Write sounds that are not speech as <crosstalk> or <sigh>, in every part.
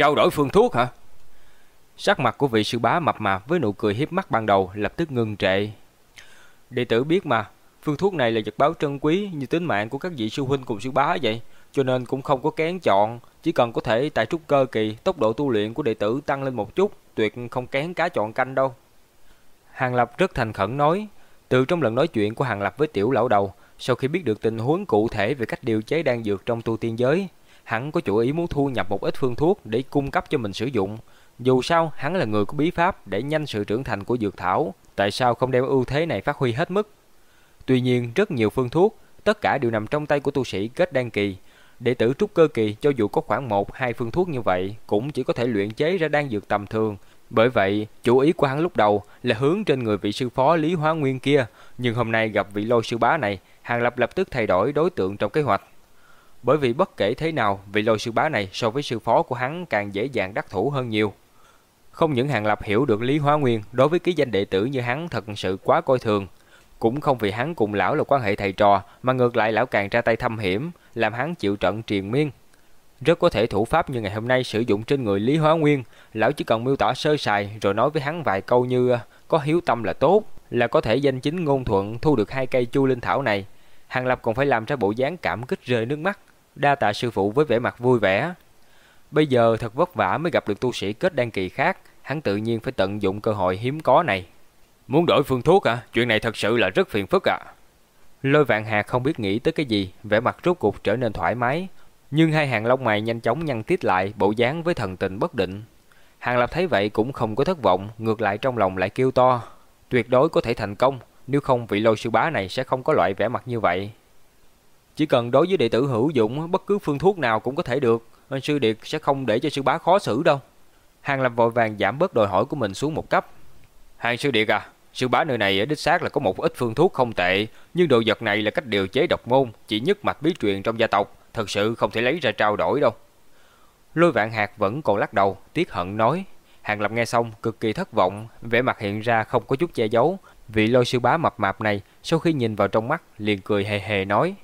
Trao đổi phương thuốc hả? Sắc mặt của vị sư bá mập mạp với nụ cười hiếp mắt ban đầu lập tức ngưng trệ. Đệ tử biết mà, phương thuốc này là vật báo trân quý như tính mạng của các vị sư huynh cùng sư bá vậy, cho nên cũng không có kén chọn, chỉ cần có thể tại trúc cơ kỳ tốc độ tu luyện của đệ tử tăng lên một chút, tuyệt không kén cá chọn canh đâu. Hàng Lập rất thành khẩn nói, từ trong lần nói chuyện của Hàng Lập với tiểu lão đầu, sau khi biết được tình huống cụ thể về cách điều chế đan dược trong tu tiên giới, hắn có chủ ý muốn thu nhập một ít phương thuốc để cung cấp cho mình sử dụng. Dù sao, hắn là người có bí pháp để nhanh sự trưởng thành của dược thảo, tại sao không đem ưu thế này phát huy hết mức? Tuy nhiên, rất nhiều phương thuốc, tất cả đều nằm trong tay của tu sĩ kết đan kỳ. Đệ tử trúc cơ kỳ cho dù có khoảng 1 2 phương thuốc như vậy, cũng chỉ có thể luyện chế ra đan dược tầm thường, bởi vậy, chủ ý của hắn lúc đầu là hướng trên người vị sư phó Lý Hóa Nguyên kia, nhưng hôm nay gặp vị lôi sư bá này, Hàng Lập lập tức thay đổi đối tượng trong kế hoạch. Bởi vì bất kể thế nào, vị lôi sư bá này so với sư phó của hắn càng dễ dàng đắc thủ hơn nhiều. Không những Hàng Lập hiểu được Lý Hóa Nguyên đối với ký danh đệ tử như hắn thật sự quá coi thường, cũng không vì hắn cùng lão là quan hệ thầy trò, mà ngược lại lão càng ra tay thâm hiểm, làm hắn chịu trận triền miên. Rất có thể thủ pháp như ngày hôm nay sử dụng trên người Lý Hóa Nguyên, lão chỉ cần miêu tả sơ sài rồi nói với hắn vài câu như có hiếu tâm là tốt, là có thể danh chính ngôn thuận thu được hai cây chu linh thảo này. Hàng Lập còn phải làm ra bộ dáng cảm kích rơi nước mắt, đa tạ sư phụ với vẻ mặt vui vẻ. Bây giờ thật vất vả mới gặp được tu sĩ kết đan kỳ khác, hắn tự nhiên phải tận dụng cơ hội hiếm có này. Muốn đổi phương thuốc à? Chuyện này thật sự là rất phiền phức à. Lôi vạn hạt không biết nghĩ tới cái gì, vẻ mặt rốt cục trở nên thoải mái, nhưng hai hàng lông mày nhanh chóng nhăn tít lại, bộ dáng với thần tình bất định. Hàng Lập thấy vậy cũng không có thất vọng, ngược lại trong lòng lại kêu to. Tuyệt đối có thể thành công, nếu không vị lôi sư bá này sẽ không có loại vẻ mặt như vậy. Chỉ cần đối với đệ tử hữu dụng, bất cứ phương thuốc nào cũng có thể được, anh sư điệt sẽ không để cho sư bá khó xử đâu. Hàng Lập vội vàng giảm bớt đòi hỏi của mình xuống một cấp. Hàng sư điệt à, sư bá nơi này đích xác là có một ít phương thuốc không tệ, nhưng đồ vật này là cách điều chế độc môn, chỉ nhất mạch bí truyền trong gia tộc, thật sự không thể lấy ra trao đổi đâu. Lôi vạn hạt vẫn còn lắc đầu, tiếc hận nói. Hàng Lập nghe xong cực kỳ thất vọng, vẻ mặt hiện ra không có chút che giấu. Vị lôi sư bá mập mạp này sau khi nhìn vào trong mắt liền cười hề hề nói.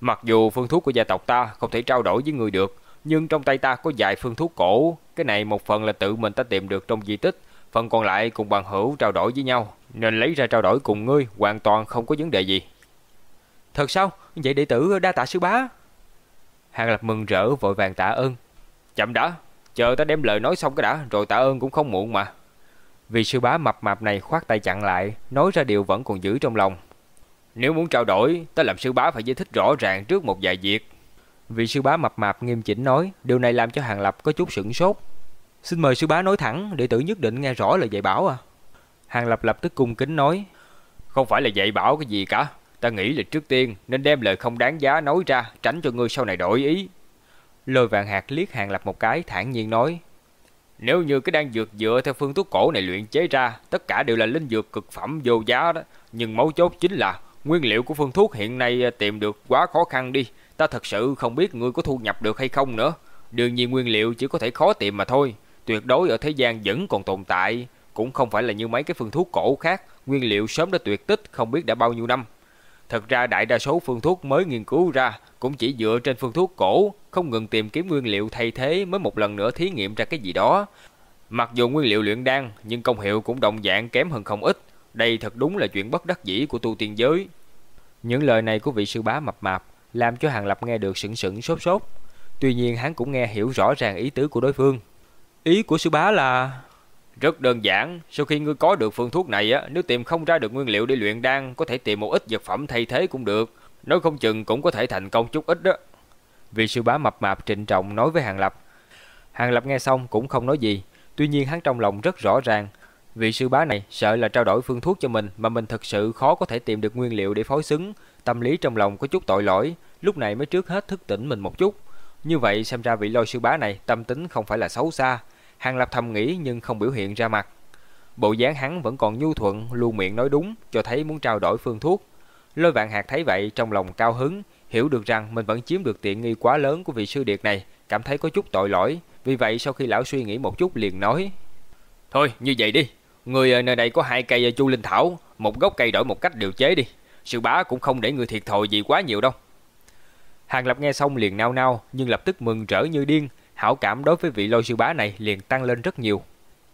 Mặc dù phương thuốc của gia tộc ta không thể trao đổi với người được, nhưng trong tay ta có vài phương thuốc cổ. Cái này một phần là tự mình ta tìm được trong di tích, phần còn lại cùng bằng hữu trao đổi với nhau. Nên lấy ra trao đổi cùng ngươi hoàn toàn không có vấn đề gì. Thật sao? Vậy đệ tử đa tạ sư bá. Hàng Lập mừng rỡ vội vàng tạ ơn. Chậm đã, chờ ta đem lời nói xong cái đã, rồi tạ ơn cũng không muộn mà. Vì sư bá mập mạp này khoát tay chặn lại, nói ra điều vẫn còn giữ trong lòng. Nếu muốn trao đổi, ta làm sư bá phải giải thích rõ ràng trước một vài việc. Vị sư bá mập mạp nghiêm chỉnh nói, điều này làm cho Hàng Lập có chút sửng sốt. Xin mời sư bá nói thẳng, đệ tử nhất định nghe rõ lời dạy bảo à. Hàng Lập lập tức cung kính nói, không phải là dạy bảo cái gì cả, Ta nghĩ là trước tiên nên đem lời không đáng giá nói ra, tránh cho ngươi sau này đổi ý. Lôi vạn hạt liếc hàng lập một cái, thản nhiên nói. Nếu như cái đan dược dựa theo phương thuốc cổ này luyện chế ra, tất cả đều là linh dược cực phẩm vô giá đó. Nhưng mấu chốt chính là nguyên liệu của phương thuốc hiện nay à, tìm được quá khó khăn đi. Ta thật sự không biết ngươi có thu nhập được hay không nữa. Đương nhiên nguyên liệu chỉ có thể khó tìm mà thôi. Tuyệt đối ở thế gian vẫn còn tồn tại. Cũng không phải là như mấy cái phương thuốc cổ khác. Nguyên liệu sớm đã tuyệt tích không biết đã bao nhiêu năm. Thật ra đại đa số phương thuốc mới nghiên cứu ra cũng chỉ dựa trên phương thuốc cổ, không ngừng tìm kiếm nguyên liệu thay thế mới một lần nữa thí nghiệm ra cái gì đó. Mặc dù nguyên liệu luyện đan, nhưng công hiệu cũng đồng dạng kém hơn không ít. Đây thật đúng là chuyện bất đắc dĩ của tu tiên giới. Những lời này của vị sư bá mập mạp làm cho Hàng Lập nghe được sững sững sốt sốt. Tuy nhiên hắn cũng nghe hiểu rõ ràng ý tứ của đối phương. Ý của sư bá là rất đơn giản, sau khi ngươi có được phương thuốc này á, nếu tìm không ra được nguyên liệu để luyện đan, có thể tìm một ít vật phẩm thay thế cũng được. Nói không chừng cũng có thể thành công chút ít đó. Vị sư bá mập mạp trịnh trọng nói với Hàng Lập. Hàng Lập nghe xong cũng không nói gì, tuy nhiên hắn trong lòng rất rõ ràng. Vị sư bá này sợ là trao đổi phương thuốc cho mình mà mình thật sự khó có thể tìm được nguyên liệu để phối xứng. Tâm lý trong lòng có chút tội lỗi, lúc này mới trước hết thức tỉnh mình một chút. Như vậy xem ra vị lôi sư bá này tâm tính không phải là xấu xa, Hàng Lập thầm nghĩ nhưng không biểu hiện ra mặt. Bộ dáng hắn vẫn còn nhu thuận, luôn miệng nói đúng, cho thấy muốn trao đổi phương thuốc. Lôi vạn hạt thấy vậy trong lòng cao hứng, hiểu được rằng mình vẫn chiếm được tiện nghi quá lớn của vị sư điệt này, cảm thấy có chút tội lỗi. Vì vậy sau khi lão suy nghĩ một chút liền nói. Thôi như vậy đi, người ờ, nơi đây có hai cây ờ, chu linh thảo, một gốc cây đổi một cách điều chế đi. Sư bá cũng không để người thiệt thòi gì quá nhiều đâu. Hàng Lập nghe xong liền nao nao nhưng lập tức mừng rỡ như điên, hảo cảm đối với vị lôi sư bá này liền tăng lên rất nhiều.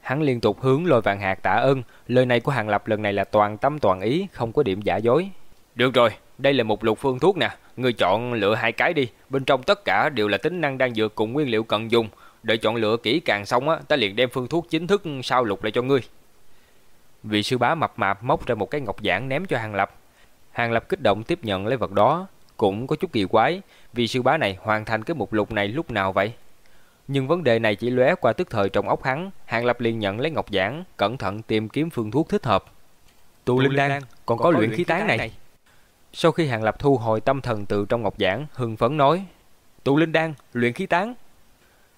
Hắn liên tục hướng lôi vàng hạt tạ ơn, lời này của Hàng Lập lần này là toàn tâm toàn ý, không có điểm giả dối. Được rồi, đây là một lục phương thuốc nè, người chọn lựa hai cái đi, bên trong tất cả đều là tính năng đang dược cùng nguyên liệu cần dùng. Đợi chọn lựa kỹ càng xong á, ta liền đem phương thuốc chính thức sao lục lại cho ngươi. Vị sư bá mập mạp móc ra một cái ngọc giản ném cho Hàng Lập. Hàng Lập kích động tiếp nhận lấy vật đó, cũng có chút kỳ quái, vị sư bá này hoàn thành cái mục lục này lúc nào vậy? Nhưng vấn đề này chỉ lóe qua tức thời trong óc hắn, Hàng Lập liền nhận lấy ngọc giản, cẩn thận tìm kiếm phương thuốc thích hợp. Tu linh đan, còn, còn có luyện khí tán này. này. Sau khi Hàng Lập thu hồi tâm thần từ trong ngọc giản, hưng phấn nói: "Tu linh đan, luyện khí tán."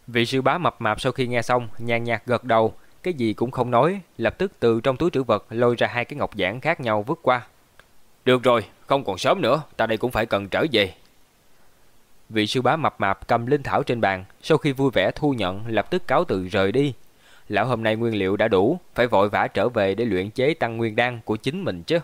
Vị sư bá mập mạp sau khi nghe xong, nhàn nhạt gật đầu, cái gì cũng không nói, lập tức từ trong túi trữ vật lôi ra hai cái ngọc giản khác nhau vứt qua. "Được rồi, không còn sớm nữa, ta đây cũng phải cần trở về." Vị sư bá mập mạp cầm linh thảo trên bàn, sau khi vui vẻ thu nhận, lập tức cáo từ rời đi. Lão hôm nay nguyên liệu đã đủ, phải vội vã trở về để luyện chế tăng nguyên đan của chính mình chứ.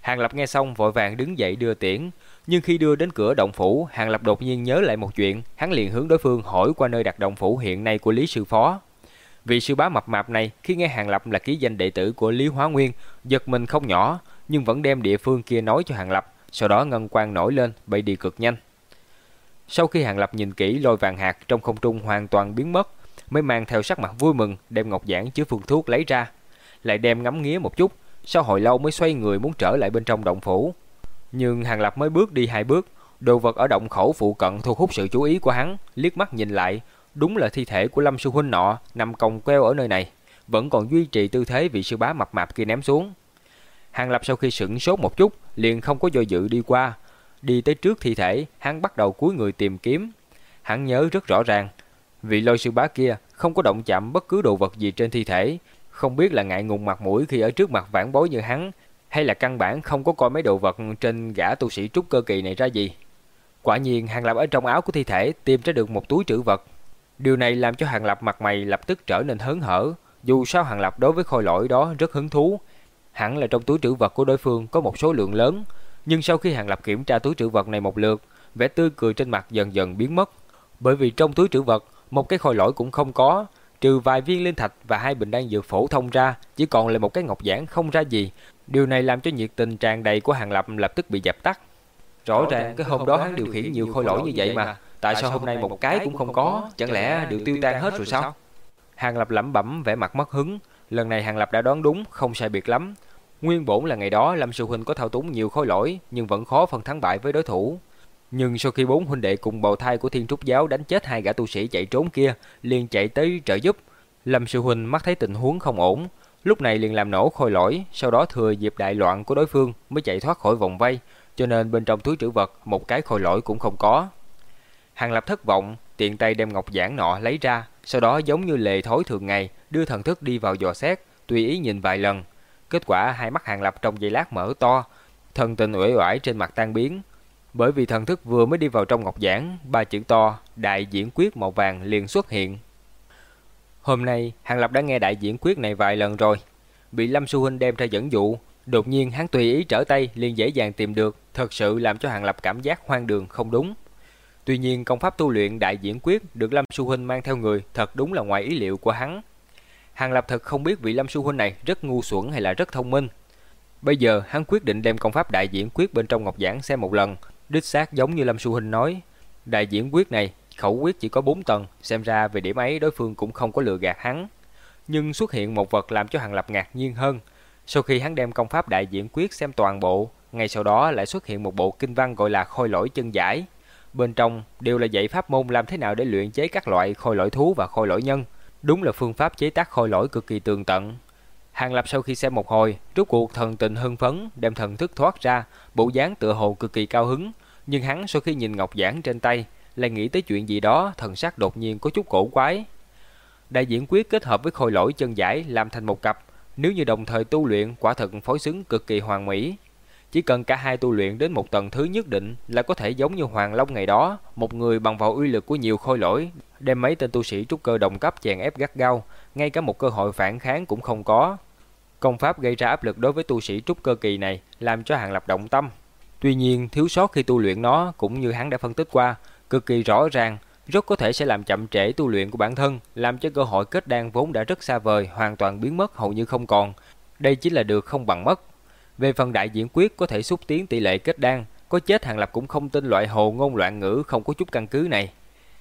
Hàng Lập nghe xong vội vàng đứng dậy đưa tiễn, nhưng khi đưa đến cửa động phủ, Hàng Lập đột nhiên nhớ lại một chuyện, hắn liền hướng đối phương hỏi qua nơi đặt động phủ hiện nay của Lý sư phó. Vị sư bá mập mạp này khi nghe Hàng Lập là ký danh đệ tử của Lý Hóa Nguyên, giật mình không nhỏ, nhưng vẫn đem địa phương kia nói cho Hàng Lập, sau đó ngân quang nổi lên, bay đi cực nhanh. Sau khi Hàng Lập nhìn kỹ lôi vàng hạt trong không trung hoàn toàn biến mất, mới mang theo sắc mặt vui mừng đem ngọc giản chứa phương thuốc lấy ra, lại đem ngắm nghía một chút, sau hồi lâu mới xoay người muốn trở lại bên trong động phủ. Nhưng Hàng Lập mới bước đi hai bước, đồ vật ở động khẩu phụ cận thu hút sự chú ý của hắn, liếc mắt nhìn lại, đúng là thi thể của Lâm sư huynh nọ nằm còng queo ở nơi này, vẫn còn duy trì tư thế vị sư bá mập mạp kia ném xuống. Hàng Lập sau khi sững sốt một chút, liền không có do dự đi qua, Đi tới trước thi thể, hắn bắt đầu cúi người tìm kiếm. Hắn nhớ rất rõ ràng, vị lôi sư bá kia không có động chạm bất cứ đồ vật gì trên thi thể, không biết là ngại ngùng mặt mũi khi ở trước mặt vãn bối như hắn, hay là căn bản không có coi mấy đồ vật trên gã tu sĩ trúc cơ kỳ này ra gì. Quả nhiên Hàng Lập ở trong áo của thi thể tìm ra được một túi trữ vật. Điều này làm cho Hàng Lập mặt mày lập tức trở nên hớn hở, dù sao Hàng Lập đối với khôi lỗi đó rất hứng thú. Hẳn là trong túi trữ vật của đối phương có một số lượng lớn, nhưng sau khi Hàng Lập kiểm tra túi trữ vật này một lượt, vẻ tươi cười trên mặt dần dần biến mất. Bởi vì trong túi trữ vật, một cái khôi lỗi cũng không có, trừ vài viên linh thạch và hai bình đan dược phổ thông ra, chỉ còn lại một cái ngọc giản không ra gì. Điều này làm cho nhiệt tình tràn đầy của Hàng Lập lập tức bị dập tắt. Rõ ràng cái hôm đó hắn điều khiển nhiều khôi lỗi như vậy mà, tại sao hôm nay một cái cũng không có, chẳng lẽ đều tiêu tan hết rồi sao? Hàng Lập lẩm bẩm vẻ mặt mất hứng, lần này Hàng Lập đã đoán đúng, không sai biệt lắm, Nguyên bổn là ngày đó Lâm Sư Huynh có thao túng nhiều khối lỗi nhưng vẫn khó phân thắng bại với đối thủ. Nhưng sau khi bốn huynh đệ cùng bầu thai của Thiên Trúc Giáo đánh chết hai gã tu sĩ chạy trốn kia, liền chạy tới trợ giúp. Lâm Sư Huynh mắt thấy tình huống không ổn, lúc này liền làm nổ khôi lỗi, sau đó thừa dịp đại loạn của đối phương mới chạy thoát khỏi vòng vây, cho nên bên trong túi trữ vật một cái khôi lỗi cũng không có. Hàng Lập thất vọng, tiện tay đem ngọc giản nọ lấy ra, sau đó giống như lệ thối thường ngày, đưa thần thức đi vào dò xét, tùy ý nhìn vài lần, Kết quả hai mắt Hàng Lập trong giây lát mở to, thần tình uể oải trên mặt tan biến. Bởi vì thần thức vừa mới đi vào trong ngọc giản ba chữ to đại diễn quyết màu vàng liền xuất hiện. Hôm nay, Hàng Lập đã nghe đại diễn quyết này vài lần rồi. Bị Lâm Xu Huynh đem ra dẫn dụ, đột nhiên hắn tùy ý trở tay liền dễ dàng tìm được, thật sự làm cho Hàng Lập cảm giác hoang đường không đúng. Tuy nhiên công pháp tu luyện đại diễn quyết được Lâm Xu Huynh mang theo người thật đúng là ngoài ý liệu của hắn. Hàng Lập thật không biết vị Lâm Xu Huynh này rất ngu xuẩn hay là rất thông minh. Bây giờ hắn quyết định đem công pháp đại diễn quyết bên trong ngọc giảng xem một lần, đích xác giống như Lâm Xu Huynh nói. Đại diễn quyết này, khẩu quyết chỉ có 4 tầng, xem ra về điểm ấy đối phương cũng không có lừa gạt hắn. Nhưng xuất hiện một vật làm cho Hàng Lập ngạc nhiên hơn. Sau khi hắn đem công pháp đại diễn quyết xem toàn bộ, ngay sau đó lại xuất hiện một bộ kinh văn gọi là khôi lỗi chân giải. Bên trong đều là dạy pháp môn làm thế nào để luyện chế các loại khôi lỗi thú và khôi lỗi nhân. Đúng là phương pháp chế tác khôi lỗi cực kỳ tường tận. Hàng Lập sau khi xem một hồi, rốt cuộc thần tình hưng phấn, đem thần thức thoát ra, bộ dáng tựa hồ cực kỳ cao hứng. Nhưng hắn sau khi nhìn ngọc giản trên tay, lại nghĩ tới chuyện gì đó, thần sắc đột nhiên có chút cổ quái. Đại diễn quyết kết hợp với khôi lỗi chân giải làm thành một cặp, nếu như đồng thời tu luyện quả thật phối xứng cực kỳ hoàn mỹ. Chỉ cần cả hai tu luyện đến một tầng thứ nhất định là có thể giống như Hoàng Long ngày đó, một người bằng vào uy lực của nhiều khôi lỗi, đem mấy tên tu sĩ trúc cơ đồng cấp chèn ép gắt gao, ngay cả một cơ hội phản kháng cũng không có. Công pháp gây ra áp lực đối với tu sĩ trúc cơ kỳ này, làm cho Hàng Lập động tâm. Tuy nhiên, thiếu sót khi tu luyện nó cũng như hắn đã phân tích qua, cực kỳ rõ ràng, rất có thể sẽ làm chậm trễ tu luyện của bản thân, làm cho cơ hội kết đan vốn đã rất xa vời hoàn toàn biến mất hầu như không còn. Đây chính là được không bằng mất. Về phần đại diễn quyết có thể xúc tiến tỷ lệ kết đan, có chết Hàng Lập cũng không tin loại hồ ngôn loạn ngữ không có chút căn cứ này.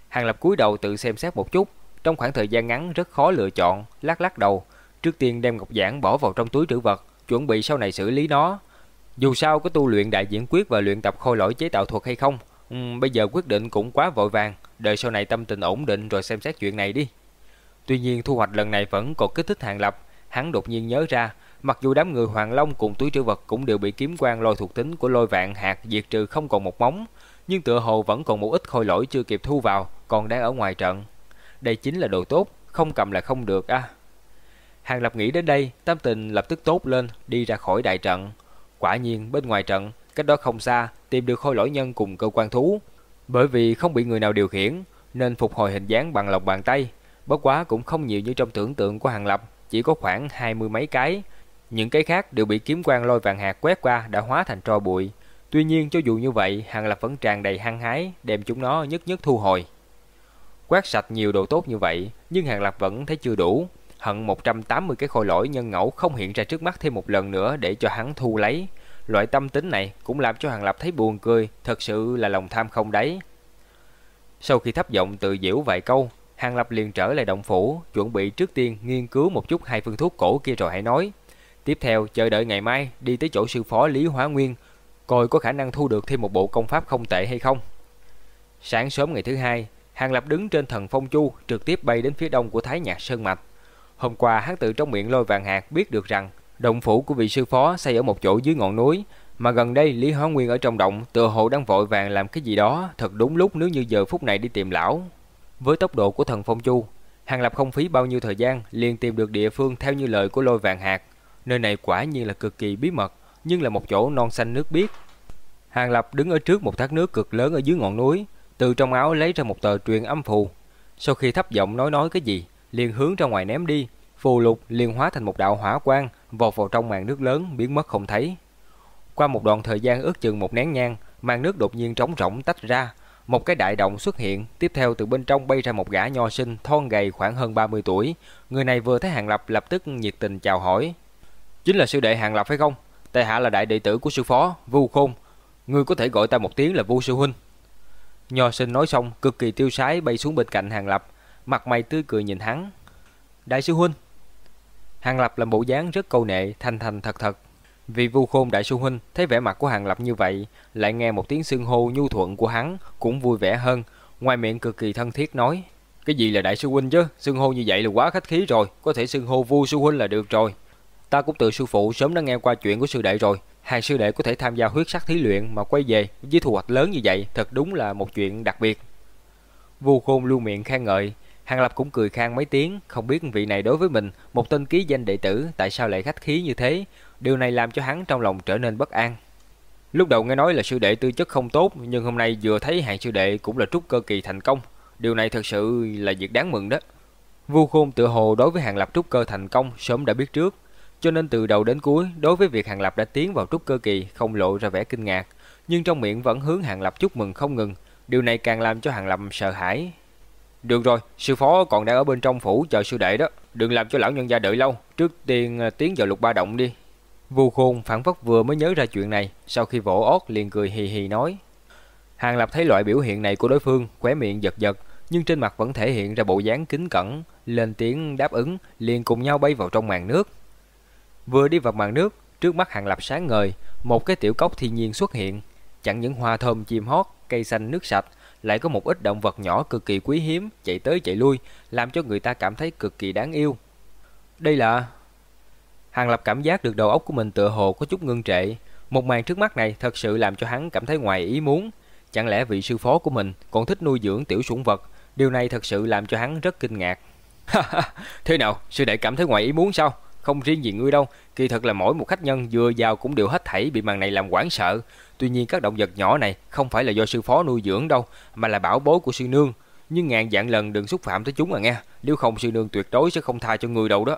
Hàng Lập cúi đầu tự xem xét một chút, trong khoảng thời gian ngắn rất khó lựa chọn, lắc lắc đầu, trước tiên đem ngọc giản bỏ vào trong túi trữ vật, chuẩn bị sau này xử lý nó. Dù sao có tu luyện đại diễn quyết và luyện tập khôi lỗi chế tạo thuật hay không, um, bây giờ quyết định cũng quá vội vàng, đợi sau này tâm tình ổn định rồi xem xét chuyện này đi. Tuy nhiên thu hoạch lần này vẫn còn kích thích Hàng Lập, hắn đột nhiên nhớ ra, mặc dù đám người Hoàng Long cùng túi trữ vật cũng đều bị kiếm quan lôi thuộc tính của lôi vạn hạt diệt trừ không còn một móng, nhưng tựa hồ vẫn còn một ít khôi lỗi chưa kịp thu vào, còn đang ở ngoài trận. Đây chính là đồ tốt, không cầm là không được à. Hàng Lập nghĩ đến đây, tâm tình lập tức tốt lên, đi ra khỏi đại trận. Quả nhiên bên ngoài trận, cách đó không xa, tìm được khôi lỗi nhân cùng cơ quan thú. Bởi vì không bị người nào điều khiển, nên phục hồi hình dáng bằng lòng bàn tay. Bất quá cũng không nhiều như trong tưởng tượng của Hàng Lập, chỉ có khoảng hai mươi mấy cái. Những cái khác đều bị kiếm quan lôi vàng hạt quét qua đã hóa thành tro bụi. Tuy nhiên cho dù như vậy, Hàng Lập vẫn tràn đầy hăng hái, đem chúng nó nhất nhất thu hồi. Quét sạch nhiều đồ tốt như vậy, nhưng Hàng Lập vẫn thấy chưa đủ. Hận 180 cái khôi lỗi nhân ngẫu không hiện ra trước mắt thêm một lần nữa để cho hắn thu lấy. Loại tâm tính này cũng làm cho Hàng Lập thấy buồn cười, thật sự là lòng tham không đấy. Sau khi thấp giọng tự diễu vài câu, Hàng Lập liền trở lại động phủ, chuẩn bị trước tiên nghiên cứu một chút hai phương thuốc cổ kia rồi hãy nói. Tiếp theo chờ đợi ngày mai đi tới chỗ sư phó Lý Hóa Nguyên, coi có khả năng thu được thêm một bộ công pháp không tệ hay không. Sáng sớm ngày thứ hai, Hàng Lập đứng trên thần phong chu, trực tiếp bay đến phía đông của Thái Nhạc Sơn Mạch. Hôm qua hắn tự trong miệng lôi vàng hạt biết được rằng động phủ của vị sư phó xây ở một chỗ dưới ngọn núi, mà gần đây Lý Hóa Nguyên ở trong động tựa hồ đang vội vàng làm cái gì đó, thật đúng lúc nếu như giờ phút này đi tìm lão. Với tốc độ của thần phong chu, Hàng Lập không phí bao nhiêu thời gian liền tìm được địa phương theo như lời của lôi vàng hạt. Nơi này quả nhiên là cực kỳ bí mật, nhưng là một chỗ non xanh nước biếc. Hàng Lập đứng ở trước một thác nước cực lớn ở dưới ngọn núi, từ trong áo lấy ra một tờ truyền âm phù. Sau khi thấp giọng nói nói cái gì, liền hướng ra ngoài ném đi, phù lục liền hóa thành một đạo hỏa quang, vọt vào trong màn nước lớn biến mất không thấy. Qua một đoạn thời gian ước chừng một nén nhang, màn nước đột nhiên trống rỗng tách ra, một cái đại động xuất hiện, tiếp theo từ bên trong bay ra một gã nho sinh thon gầy khoảng hơn 30 tuổi. Người này vừa thấy Hàng Lập lập tức nhiệt tình chào hỏi. Chính là sư đệ Hàng Lập phải không? Tại hạ là đại đệ tử của sư phó, Vu Khôn. Ngươi có thể gọi ta một tiếng là Vu sư huynh. Nho sinh nói xong, cực kỳ tiêu sái bay xuống bên cạnh Hàng Lập, mặt mày tươi cười nhìn hắn. Đại sư huynh. Hàng Lập làm bộ dáng rất câu nệ, thanh thanh thật thật. Vì Vu Khôn đại sư huynh thấy vẻ mặt của Hàng Lập như vậy, lại nghe một tiếng xưng hô nhu thuận của hắn, cũng vui vẻ hơn, ngoài miệng cực kỳ thân thiết nói: "Cái gì là đại sư huynh chứ, xưng hô như vậy là quá khách khí rồi, có thể xưng hô Vu sư huynh là được rồi." Ta cũng từ sư phụ sớm đã nghe qua chuyện của sư đệ rồi, hàng sư đệ có thể tham gia huyết sắc thí luyện mà quay về với thu hoạch lớn như vậy, thật đúng là một chuyện đặc biệt. Vu Khôn luôn miệng khen ngợi, Hàng Lập cũng cười khan mấy tiếng, không biết vị này đối với mình, một tên ký danh đệ tử, tại sao lại khách khí như thế, điều này làm cho hắn trong lòng trở nên bất an. Lúc đầu nghe nói là sư đệ tư chất không tốt, nhưng hôm nay vừa thấy hạng sư đệ cũng là trúc cơ kỳ thành công, điều này thật sự là việc đáng mừng đó. Vu Khôn tự hồ đối với Hàng Lập trúc cơ thành công sớm đã biết trước, cho nên từ đầu đến cuối, đối với việc Hàng Lập đã tiến vào trúc cơ kỳ không lộ ra vẻ kinh ngạc, nhưng trong miệng vẫn hướng Hàng Lập chúc mừng không ngừng. Điều này càng làm cho Hàng Lập sợ hãi. Được rồi, sư phó còn đang ở bên trong phủ chờ sư đệ đó, đừng làm cho lão nhân gia đợi lâu, trước tiên à, tiến vào lục ba động đi. Vu Khôn phản phất vừa mới nhớ ra chuyện này, sau khi vỗ ót liền cười hì hì nói. Hàng Lập thấy loại biểu hiện này của đối phương, khóe miệng giật giật, nhưng trên mặt vẫn thể hiện ra bộ dáng kính cẩn, lên tiếng đáp ứng, liền cùng nhau bay vào trong màn nước. Vừa đi vào màn nước, trước mắt Hàng Lập sáng ngời, một cái tiểu cốc thiên nhiên xuất hiện. Chẳng những hoa thơm chim hót, cây xanh nước sạch, lại có một ít động vật nhỏ cực kỳ quý hiếm chạy tới chạy lui, làm cho người ta cảm thấy cực kỳ đáng yêu. Đây là... Hàng Lập cảm giác được đầu óc của mình tựa hồ có chút ngưng trệ. Một màn trước mắt này thật sự làm cho hắn cảm thấy ngoài ý muốn. Chẳng lẽ vị sư phó của mình còn thích nuôi dưỡng tiểu sủng vật? Điều này thật sự làm cho hắn rất kinh ngạc. <laughs> Thế nào, sư đệ cảm thấy ngoài ý muốn sao? Không riêng gì ngươi đâu, kỳ thật là mỗi một khách nhân vừa vào cũng đều hết thảy bị màn này làm hoảng sợ. Tuy nhiên các động vật nhỏ này không phải là do sư phó nuôi dưỡng đâu, mà là bảo bối của sư nương. Nhưng ngàn dạng lần đừng xúc phạm tới chúng à nghe, nếu không sư nương tuyệt đối sẽ không tha cho người đâu đó.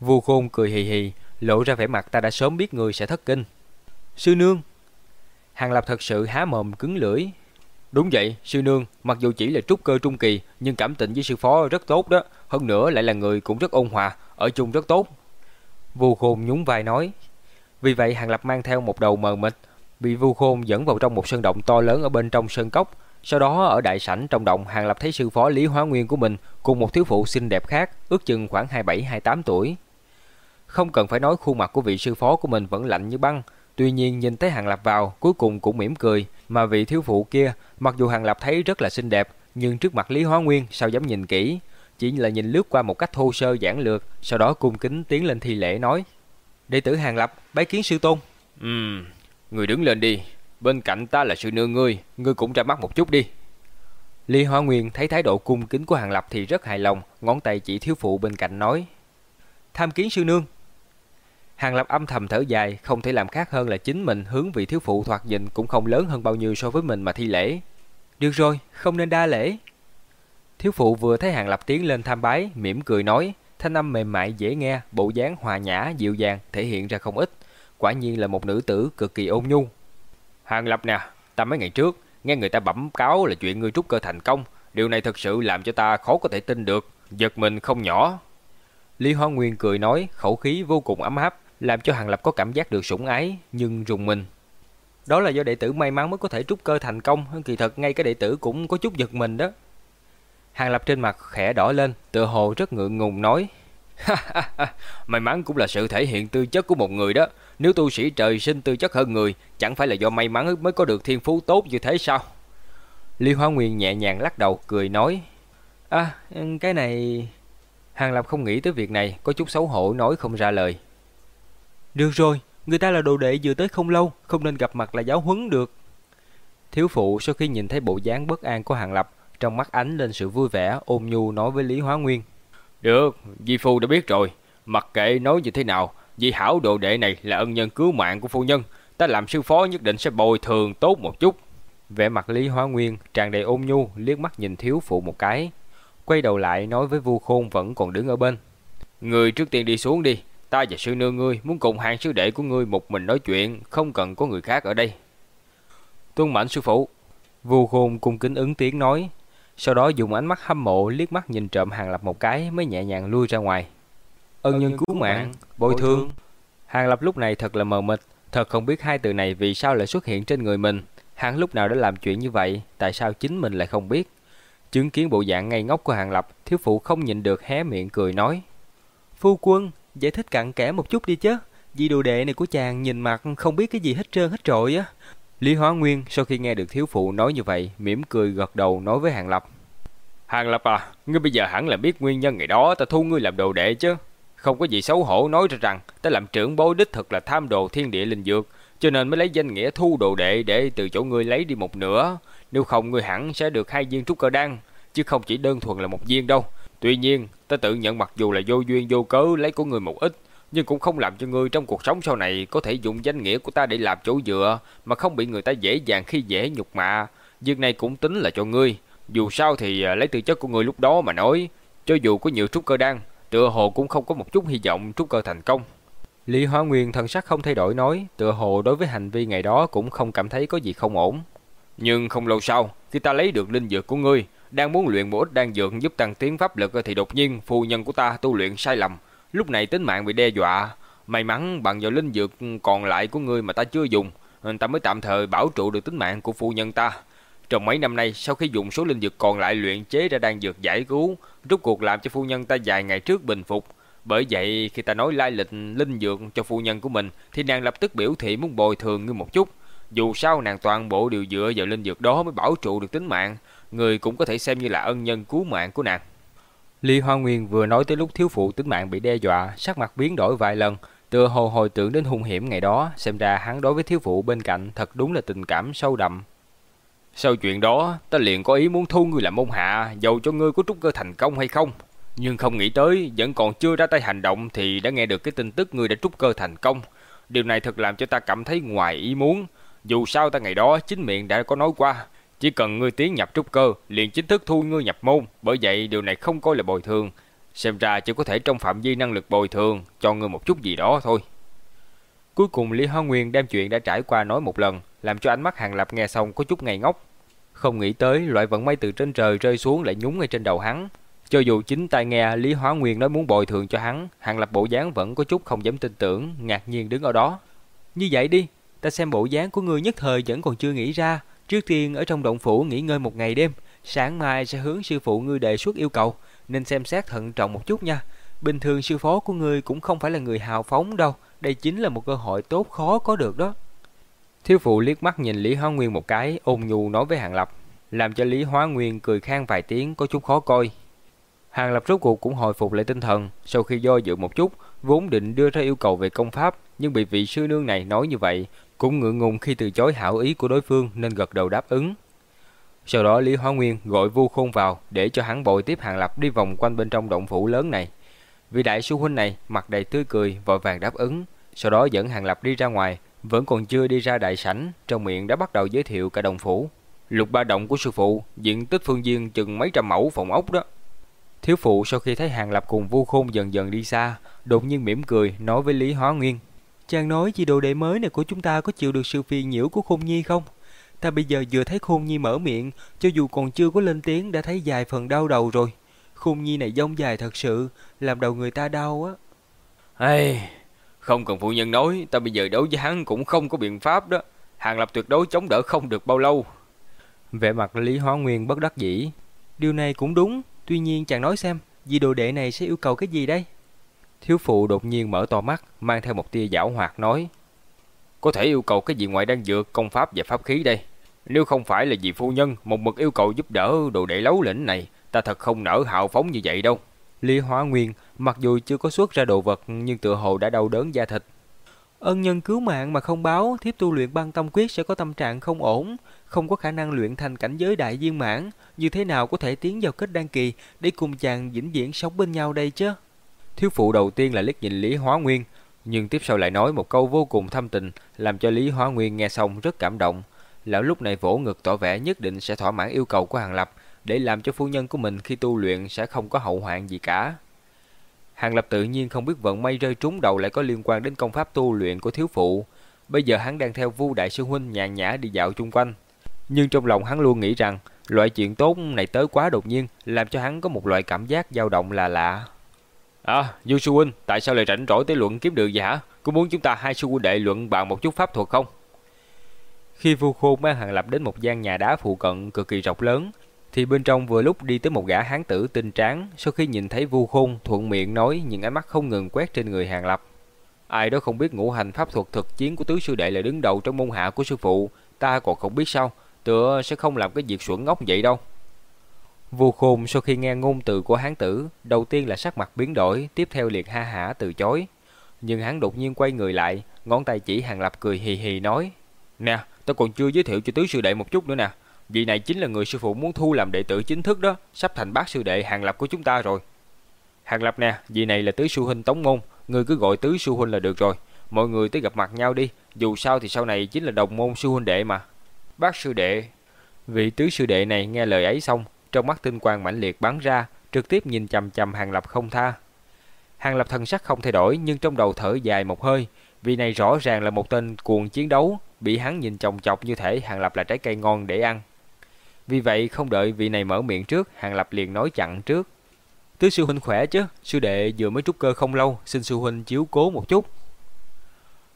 Vua khôn cười hì hì, lộ ra vẻ mặt ta đã sớm biết ngươi sẽ thất kinh. Sư nương! Hàng Lập thật sự há mồm cứng lưỡi. Đúng vậy, sư nương, mặc dù chỉ là trúc cơ trung kỳ, nhưng cảm tình với sư phó rất tốt đó, hơn nữa lại là người cũng rất ôn hòa, ở chung rất tốt. Vu Khôn nhún vai nói. Vì vậy Hàng Lập mang theo một đầu mờ mịt, bị Vu Khôn dẫn vào trong một sơn động to lớn ở bên trong sơn cốc. Sau đó ở đại sảnh trong động, Hàng Lập thấy sư phó Lý Hóa Nguyên của mình cùng một thiếu phụ xinh đẹp khác, ước chừng khoảng 27-28 tuổi. Không cần phải nói khuôn mặt của vị sư phó của mình vẫn lạnh như băng, tuy nhiên nhìn thấy Hàng Lập vào, cuối cùng cũng mỉm cười, mà vị thiếu phụ kia, mặc dù Hàng Lập thấy rất là xinh đẹp, nhưng trước mặt Lý Hóa Nguyên sao dám nhìn kỹ, chỉ là nhìn lướt qua một cách thô sơ giản lược, sau đó cung kính tiến lên thi lễ nói: "Đệ tử Hàng Lập, bái kiến sư tôn." "Ừm, người đứng lên đi, bên cạnh ta là sư nương ngươi, ngươi cũng ra mắt một chút đi." Lý Hóa Nguyên thấy thái độ cung kính của Hàng Lập thì rất hài lòng, ngón tay chỉ thiếu phụ bên cạnh nói: "Tham kiến sư nương." Hàng Lập âm thầm thở dài, không thể làm khác hơn là chính mình hướng vị thiếu phụ thoạt nhìn cũng không lớn hơn bao nhiêu so với mình mà thi lễ. Được rồi, không nên đa lễ. Thiếu phụ vừa thấy Hàng Lập tiến lên tham bái, mỉm cười nói, thanh âm mềm mại dễ nghe, bộ dáng hòa nhã, dịu dàng, thể hiện ra không ít. Quả nhiên là một nữ tử cực kỳ ôn nhu. Hàng Lập nè, ta mấy ngày trước, nghe người ta bẩm cáo là chuyện ngươi trúc cơ thành công. Điều này thật sự làm cho ta khó có thể tin được, giật mình không nhỏ. Lý Hoa Nguyên cười nói, khẩu khí vô cùng ấm áp, làm cho Hàng Lập có cảm giác được sủng ái, nhưng rùng mình. Đó là do đệ tử may mắn mới có thể trúc cơ thành công, kỳ thật ngay cái đệ tử cũng có chút giật mình đó. Hàng Lập trên mặt khẽ đỏ lên, tựa hồ rất ngượng ngùng nói. may mắn cũng là sự thể hiện tư chất của một người đó. Nếu tu sĩ trời sinh tư chất hơn người, chẳng phải là do may mắn mới có được thiên phú tốt như thế sao? Lý Hoa Nguyên nhẹ nhàng lắc đầu, cười nói. À, cái này... Hàng Lập không nghĩ tới việc này, có chút xấu hổ nói không ra lời. Được rồi, người ta là đồ đệ vừa tới không lâu, không nên gặp mặt là giáo huấn được. Thiếu phụ sau khi nhìn thấy bộ dáng bất an của Hàng Lập, trong mắt ánh lên sự vui vẻ, ôn nhu nói với Lý Hóa Nguyên. Được, Di Phu đã biết rồi, mặc kệ nói như thế nào, Di Hảo đồ đệ này là ân nhân cứu mạng của phu nhân, ta làm sư phó nhất định sẽ bồi thường tốt một chút. Vẻ mặt Lý Hóa Nguyên tràn đầy ôn nhu, liếc mắt nhìn thiếu phụ một cái, quay đầu lại nói với Vu Khôn vẫn còn đứng ở bên. Người trước tiên đi xuống đi, ta và sư nương ngươi muốn cùng hàng sư đệ của ngươi một mình nói chuyện, không cần có người khác ở đây. Tuân mệnh sư phụ. Vu Khôn cung kính ứng tiếng nói, sau đó dùng ánh mắt hâm mộ liếc mắt nhìn trộm Hàng Lập một cái mới nhẹ nhàng lui ra ngoài. Ân nhân cứu mạng, bồi thương. Hàng Lập lúc này thật là mờ mịt, thật không biết hai từ này vì sao lại xuất hiện trên người mình. Hắn lúc nào đã làm chuyện như vậy, tại sao chính mình lại không biết? Chứng kiến bộ dạng ngây ngốc của Hàng Lập, thiếu phụ không nhịn được hé miệng cười nói. Phu quân, giải thích cặn kẽ một chút đi chứ. Vì đồ đệ này của chàng nhìn mặt không biết cái gì hết trơn hết trội á. Lý Hóa Nguyên sau khi nghe được thiếu phụ nói như vậy, mỉm cười gật đầu nói với Hàng Lập. Hàng Lập à, ngươi bây giờ hẳn là biết nguyên nhân ngày đó ta thu ngươi làm đồ đệ chứ. Không có gì xấu hổ nói ra rằng ta làm trưởng bối đích thực là tham đồ thiên địa linh dược, cho nên mới lấy danh nghĩa thu đồ đệ để từ chỗ ngươi lấy đi một nửa. Nếu không ngươi hẳn sẽ được hai viên trúc cơ đan, chứ không chỉ đơn thuần là một viên đâu. Tuy nhiên, ta tự nhận mặc dù là vô duyên vô cớ lấy của ngươi một ít, nhưng cũng không làm cho ngươi trong cuộc sống sau này có thể dùng danh nghĩa của ta để làm chỗ dựa mà không bị người ta dễ dàng khi dễ nhục mạ. Việc này cũng tính là cho ngươi. Dù sao thì à, lấy tư chất của ngươi lúc đó mà nói, cho dù có nhiều trúc cơ đan, tựa hồ cũng không có một chút hy vọng trúc cơ thành công. Lý Hóa Nguyên thần sắc không thay đổi nói, tựa hồ đối với hành vi ngày đó cũng không cảm thấy có gì không ổn. Nhưng không lâu sau, khi ta lấy được linh dược của ngươi, đang muốn luyện một ít đan dược giúp tăng tiến pháp lực thì đột nhiên phu nhân của ta tu luyện sai lầm, lúc này tính mạng bị đe dọa. May mắn bằng vào linh dược còn lại của ngươi mà ta chưa dùng, ta mới tạm thời bảo trụ được tính mạng của phu nhân ta. Trong mấy năm nay, sau khi dùng số linh dược còn lại luyện chế ra đan dược giải cứu, rốt cuộc làm cho phu nhân ta vài ngày trước bình phục. Bởi vậy, khi ta nói lai lịch linh dược cho phu nhân của mình, thì nàng lập tức biểu thị muốn bồi thường ngươi một chút. Dù sao nàng toàn bộ đều dựa vào linh dược đó mới bảo trụ được tính mạng, người cũng có thể xem như là ân nhân cứu mạng của nàng. Lý Hoa Nguyên vừa nói tới lúc thiếu phụ tính mạng bị đe dọa, sắc mặt biến đổi vài lần, tựa hồ hồi tưởng đến hung hiểm ngày đó, xem ra hắn đối với thiếu phụ bên cạnh thật đúng là tình cảm sâu đậm. Sau chuyện đó, ta liền có ý muốn thu ngươi làm môn hạ, dầu cho ngươi có trúc cơ thành công hay không. Nhưng không nghĩ tới, vẫn còn chưa ra tay hành động thì đã nghe được cái tin tức ngươi đã trúc cơ thành công. Điều này thật làm cho ta cảm thấy ngoài ý muốn. Dù sao ta ngày đó chính miệng đã có nói qua, chỉ cần ngươi tiến nhập trúc cơ, liền chính thức thu ngươi nhập môn, bởi vậy điều này không coi là bồi thường. Xem ra chỉ có thể trong phạm vi năng lực bồi thường, cho ngươi một chút gì đó thôi. Cuối cùng Lý Hoa Nguyên đem chuyện đã trải qua nói một lần, làm cho ánh mắt Hàng Lập nghe xong có chút ngây ngốc. Không nghĩ tới loại vận may từ trên trời rơi xuống lại nhúng ngay trên đầu hắn. Cho dù chính tai nghe Lý Hóa Nguyên nói muốn bồi thường cho hắn, Hàng Lập bộ dáng vẫn có chút không dám tin tưởng, ngạc nhiên đứng ở đó. Như vậy đi, ta xem bộ dáng của ngươi nhất thời vẫn còn chưa nghĩ ra. Trước tiên ở trong động phủ nghỉ ngơi một ngày đêm, sáng mai sẽ hướng sư phụ ngươi đề xuất yêu cầu, nên xem xét thận trọng một chút nha. Bình thường sư phó của ngươi cũng không phải là người hào phóng đâu, đây chính là một cơ hội tốt khó có được đó. Thiếu phụ liếc mắt nhìn Lý Hóa Nguyên một cái, ôn nhu nói với Hàng Lập, làm cho Lý Hóa Nguyên cười khang vài tiếng có chút khó coi. Hàng Lập rốt cuộc cũng hồi phục lại tinh thần, sau khi do dự một chút, vốn định đưa ra yêu cầu về công pháp, nhưng bị vị sư nương này nói như vậy, cũng ngượng ngùng khi từ chối hảo ý của đối phương nên gật đầu đáp ứng. Sau đó Lý Hóa Nguyên gọi Vu Khôn vào để cho hắn bội tiếp Hàng Lập đi vòng quanh bên trong động phủ lớn này. Vị đại sư huynh này mặt đầy tươi cười, vội vàng đáp ứng, sau đó dẫn Hàng Lập đi ra ngoài, vẫn còn chưa đi ra đại sảnh, trong miệng đã bắt đầu giới thiệu cả động phủ. Lục ba động của sư phụ, diện tích phương viên chừng mấy trăm mẫu phòng ốc đó. Thiếu phụ sau khi thấy Hàng Lập cùng Vu Khôn dần dần đi xa, đột nhiên mỉm cười nói với Lý Hóa Nguyên: "Chàng nói chị đồ đệ mới này của chúng ta có chịu được sự phiền nhiễu của Khôn Nhi không? Ta bây giờ vừa thấy Khôn Nhi mở miệng, cho dù còn chưa có lên tiếng đã thấy dài phần đau đầu rồi. Khôn Nhi này dông dài thật sự, làm đầu người ta đau á." Hey, không cần phụ nhân nói, ta bây giờ đấu với hắn cũng không có biện pháp đó. Hàng Lập tuyệt đối chống đỡ không được bao lâu. Vẻ mặt Lý Hóa Nguyên bất đắc dĩ. Điều này cũng đúng, tuy nhiên chàng nói xem, vị đồ đệ này sẽ yêu cầu cái gì đây? Thiếu phụ đột nhiên mở to mắt, mang theo một tia giảo hoạt nói. Có thể yêu cầu cái gì ngoài đang dược, công pháp và pháp khí đây. Nếu không phải là vì phu nhân một mực yêu cầu giúp đỡ đồ đệ lấu lĩnh này, ta thật không nỡ hào phóng như vậy đâu. Lý Hóa Nguyên mặc dù chưa có xuất ra đồ vật nhưng tựa hồ đã đau đớn da thịt. Ân nhân cứu mạng mà không báo, thiếp tu luyện băng tâm quyết sẽ có tâm trạng không ổn, không có khả năng luyện thành cảnh giới đại viên mãn, như thế nào có thể tiến vào kết đan kỳ để cùng chàng vĩnh viễn sống bên nhau đây chứ? Thiếu phụ đầu tiên là liếc nhìn Lý Hóa Nguyên, nhưng tiếp sau lại nói một câu vô cùng thâm tình, làm cho Lý Hóa Nguyên nghe xong rất cảm động. Lão lúc này vỗ ngực tỏ vẻ nhất định sẽ thỏa mãn yêu cầu của Hàng Lập, để làm cho phu nhân của mình khi tu luyện sẽ không có hậu hoạn gì cả. Hàng Lập tự nhiên không biết vận may rơi trúng đầu lại có liên quan đến công pháp tu luyện của thiếu phụ. Bây giờ hắn đang theo Vu đại sư huynh nhàn nhã đi dạo chung quanh, nhưng trong lòng hắn luôn nghĩ rằng loại chuyện tốt này tới quá đột nhiên, làm cho hắn có một loại cảm giác dao động là lạ. À, Du sư huynh, tại sao lại rảnh rỗi tới luận kiếm đường vậy hả? Có muốn chúng ta hai sư huynh đệ luận bàn một chút pháp thuật không? Khi Vu Khôn mang Hàng Lập đến một gian nhà đá phụ cận cực kỳ rộng lớn, thì bên trong vừa lúc đi tới một gã hán tử tinh tráng, sau khi nhìn thấy Vu Khôn, thuận miệng nói những ánh mắt không ngừng quét trên người Hàng Lập. Ai đó không biết ngũ hành pháp thuật thực chiến của tứ sư đệ là đứng đầu trong môn hạ của sư phụ, ta còn không biết sao, tựa sẽ không làm cái việc xuẩn ngốc vậy đâu. Vu Khôn sau khi nghe ngôn từ của hán tử, đầu tiên là sắc mặt biến đổi, tiếp theo liệt ha hả từ chối. Nhưng hắn đột nhiên quay người lại, ngón tay chỉ Hàng Lập cười hì hì nói: "Nè, tôi còn chưa giới thiệu cho tứ sư đệ một chút nữa nè, Vị này chính là người sư phụ muốn thu làm đệ tử chính thức đó, sắp thành bác sư đệ hàng lập của chúng ta rồi. Hàng lập nè, vị này là tứ sư huynh Tống Môn, người cứ gọi tứ sư huynh là được rồi. Mọi người tới gặp mặt nhau đi, dù sao thì sau này chính là đồng môn sư huynh đệ mà. Bác sư đệ. Vị tứ sư đệ này nghe lời ấy xong, trong mắt tinh quang mãnh liệt bắn ra, trực tiếp nhìn chằm chằm Hàng Lập không tha. Hàng Lập thần sắc không thay đổi nhưng trong đầu thở dài một hơi, vị này rõ ràng là một tên cuồng chiến đấu, bị hắn nhìn chồng chọc như thể Hàng Lập là trái cây ngon để ăn. Vì vậy không đợi vị này mở miệng trước, Hàng Lập liền nói chặn trước. Tứ sư huynh khỏe chứ, sư đệ vừa mới trúc cơ không lâu, xin sư huynh chiếu cố một chút.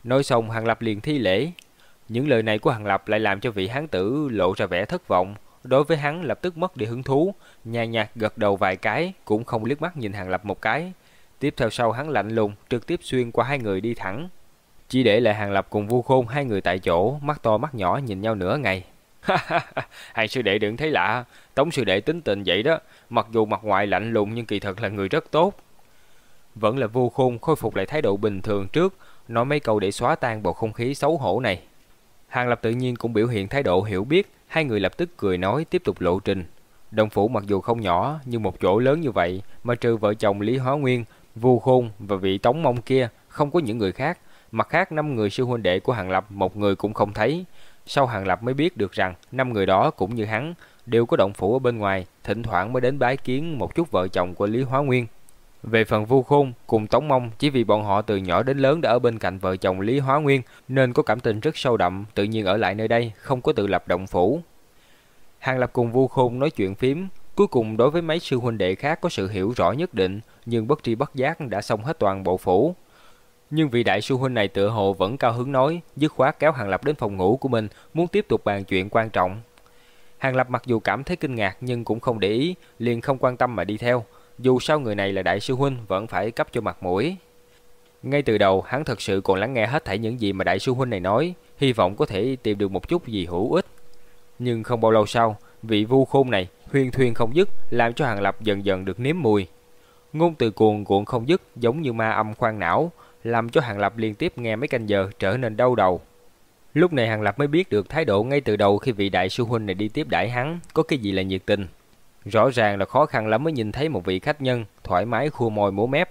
Nói xong Hàng Lập liền thi lễ. Những lời này của Hàng Lập lại làm cho vị hán tử lộ ra vẻ thất vọng. Đối với hắn lập tức mất đi hứng thú, nhàn nhạt gật đầu vài cái, cũng không liếc mắt nhìn Hàng Lập một cái. Tiếp theo sau hắn lạnh lùng, trực tiếp xuyên qua hai người đi thẳng. Chỉ để lại Hàng Lập cùng Vu Khôn hai người tại chỗ, mắt to mắt nhỏ nhìn nhau nửa ngày. <laughs> Hàng sư đệ đừng thấy lạ, Tống sư đệ tính tình vậy đó, mặc dù mặt ngoài lạnh lùng nhưng kỳ thật là người rất tốt. Vẫn là vu khôn khôi phục lại thái độ bình thường trước, nói mấy câu để xóa tan bầu không khí xấu hổ này. Hàng Lập tự nhiên cũng biểu hiện thái độ hiểu biết, hai người lập tức cười nói tiếp tục lộ trình. Đồng phủ mặc dù không nhỏ, nhưng một chỗ lớn như vậy, mà trừ vợ chồng Lý Hóa Nguyên, Vu Khôn và vị Tống Mông kia, không có những người khác. Mặt khác năm người sư huynh đệ của Hàng Lập một người cũng không thấy, sau Hàng Lập mới biết được rằng năm người đó cũng như hắn đều có động phủ ở bên ngoài, thỉnh thoảng mới đến bái kiến một chút vợ chồng của Lý Hóa Nguyên. Về phần Vu Khôn cùng Tống Mông, chỉ vì bọn họ từ nhỏ đến lớn đã ở bên cạnh vợ chồng Lý Hóa Nguyên nên có cảm tình rất sâu đậm, tự nhiên ở lại nơi đây, không có tự lập động phủ. Hàng Lập cùng Vu Khôn nói chuyện phím, cuối cùng đối với mấy sư huynh đệ khác có sự hiểu rõ nhất định, nhưng bất tri bất giác đã xong hết toàn bộ phủ. Nhưng vị đại sư huynh này tựa hồ vẫn cao hứng nói, dứt khoát kéo Hàng Lập đến phòng ngủ của mình, muốn tiếp tục bàn chuyện quan trọng. Hàng Lập mặc dù cảm thấy kinh ngạc nhưng cũng không để ý, liền không quan tâm mà đi theo. Dù sao người này là đại sư huynh vẫn phải cấp cho mặt mũi. Ngay từ đầu hắn thật sự còn lắng nghe hết thảy những gì mà đại sư huynh này nói, hy vọng có thể tìm được một chút gì hữu ích. Nhưng không bao lâu sau, vị vu khôn này huyên thuyên không dứt, làm cho Hàng Lập dần dần được nếm mùi. Ngôn từ cuồn cuộn không dứt, giống như ma âm khoan não, làm cho Hàng Lập liên tiếp nghe mấy canh giờ trở nên đau đầu. Lúc này Hàng Lập mới biết được thái độ ngay từ đầu khi vị đại sư huynh này đi tiếp đại hắn có cái gì là nhiệt tình. Rõ ràng là khó khăn lắm mới nhìn thấy một vị khách nhân thoải mái khua môi múa mép.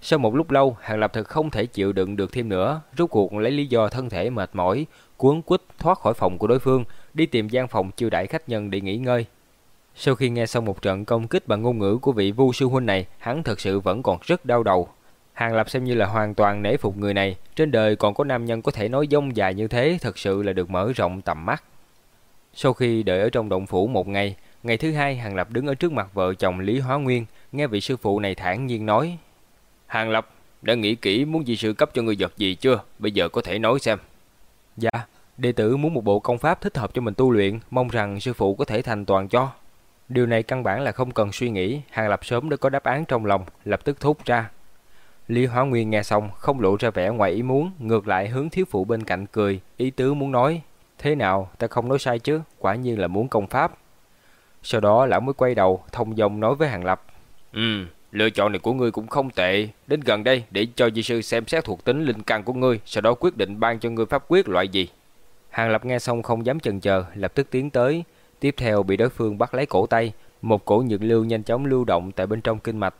Sau một lúc lâu, Hàng Lập thật không thể chịu đựng được thêm nữa, rút cuộc lấy lý do thân thể mệt mỏi, cuốn quýt thoát khỏi phòng của đối phương, đi tìm gian phòng chiêu đãi khách nhân để nghỉ ngơi. Sau khi nghe xong một trận công kích bằng ngôn ngữ của vị Vu sư huynh này, hắn thật sự vẫn còn rất đau đầu. Hàng Lập xem như là hoàn toàn nể phục người này, trên đời còn có nam nhân có thể nói dông dài như thế, thật sự là được mở rộng tầm mắt. Sau khi đợi ở trong động phủ một ngày, ngày thứ hai Hàng Lập đứng ở trước mặt vợ chồng Lý Hóa Nguyên, nghe vị sư phụ này thản nhiên nói: "Hàng Lập, đã nghĩ kỹ muốn di sư cấp cho người vật gì chưa? Bây giờ có thể nói xem." "Dạ, đệ tử muốn một bộ công pháp thích hợp cho mình tu luyện, mong rằng sư phụ có thể thành toàn cho." Điều này căn bản là không cần suy nghĩ, Hàng Lập sớm đã có đáp án trong lòng, lập tức thốt ra: Lý Hóa Nguyên nghe xong không lộ ra vẻ ngoài ý muốn, ngược lại hướng thiếu phụ bên cạnh cười, ý tứ muốn nói, thế nào, ta không nói sai chứ, quả nhiên là muốn công pháp. Sau đó lão mới quay đầu, thông dong nói với Hàng Lập. Ừ, lựa chọn này của ngươi cũng không tệ, đến gần đây để cho di sư xem xét thuộc tính linh căn của ngươi, sau đó quyết định ban cho ngươi pháp quyết loại gì. Hàng Lập nghe xong không dám chần chờ, lập tức tiến tới, tiếp theo bị đối phương bắt lấy cổ tay, một cổ nhược lưu nhanh chóng lưu động tại bên trong kinh mạch,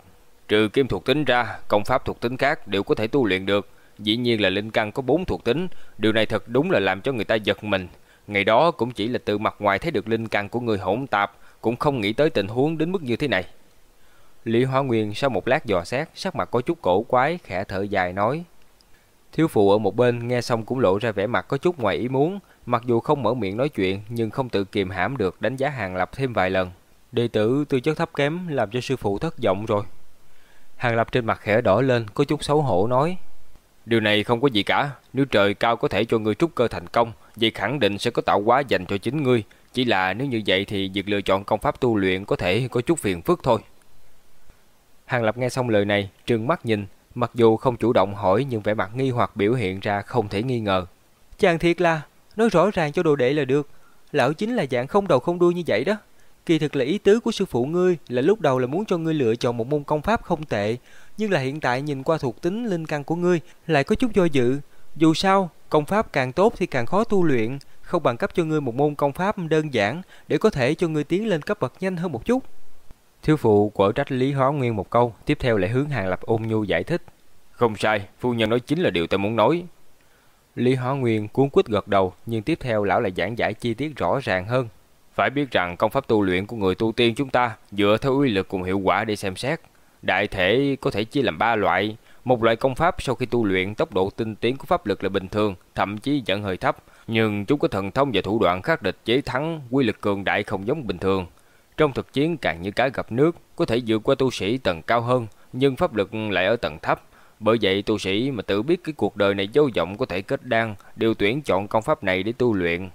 Trừ kim thuộc tính ra, công pháp thuộc tính khác đều có thể tu luyện được. Dĩ nhiên là linh căn có bốn thuộc tính, điều này thật đúng là làm cho người ta giật mình. Ngày đó cũng chỉ là từ mặt ngoài thấy được linh căn của người hỗn tạp, cũng không nghĩ tới tình huống đến mức như thế này. Lý Hóa Nguyên sau một lát dò xét, sắc mặt có chút cổ quái, khẽ thở dài nói: Thiếu phụ ở một bên nghe xong cũng lộ ra vẻ mặt có chút ngoài ý muốn, mặc dù không mở miệng nói chuyện nhưng không tự kiềm hãm được đánh giá Hàng Lập thêm vài lần. Đệ tử tư chất thấp kém làm cho sư phụ thất vọng rồi. Hàng Lập trên mặt khẽ đỏ lên, có chút xấu hổ nói. Điều này không có gì cả, nếu trời cao có thể cho ngươi trúc cơ thành công, vậy khẳng định sẽ có tạo hóa dành cho chính ngươi. Chỉ là nếu như vậy thì việc lựa chọn công pháp tu luyện có thể có chút phiền phức thôi. Hàng Lập nghe xong lời này, trừng mắt nhìn, mặc dù không chủ động hỏi nhưng vẻ mặt nghi hoặc biểu hiện ra không thể nghi ngờ. Chàng thiệt là, nói rõ ràng cho đồ đệ là được. Lão chính là dạng không đầu không đuôi như vậy đó. Kỳ thực là ý tứ của sư phụ ngươi là lúc đầu là muốn cho ngươi lựa chọn một môn công pháp không tệ, nhưng là hiện tại nhìn qua thuộc tính linh căn của ngươi lại có chút do dự. Dù sao, công pháp càng tốt thì càng khó tu luyện, không bằng cấp cho ngươi một môn công pháp đơn giản để có thể cho ngươi tiến lên cấp bậc nhanh hơn một chút. Thiếu phụ quở trách Lý Hóa Nguyên một câu, tiếp theo lại hướng Hàng Lập ôn nhu giải thích. Không sai, phu nhân nói chính là điều ta muốn nói. Lý Hóa Nguyên cuốn quýt gật đầu, nhưng tiếp theo lão lại giảng giải chi tiết rõ ràng hơn. Phải biết rằng công pháp tu luyện của người tu tiên chúng ta dựa theo uy lực cùng hiệu quả để xem xét. Đại thể có thể chia làm ba loại. Một loại công pháp sau khi tu luyện tốc độ tinh tiến của pháp lực là bình thường, thậm chí vẫn hơi thấp, nhưng chúng có thần thông và thủ đoạn khắc địch chế thắng, quy lực cường đại không giống bình thường. Trong thực chiến càng như cá gặp nước, có thể vượt qua tu sĩ tầng cao hơn, nhưng pháp lực lại ở tầng thấp. Bởi vậy tu sĩ mà tự biết cái cuộc đời này vô vọng có thể kết đan, đều tuyển chọn công pháp này để tu luyện.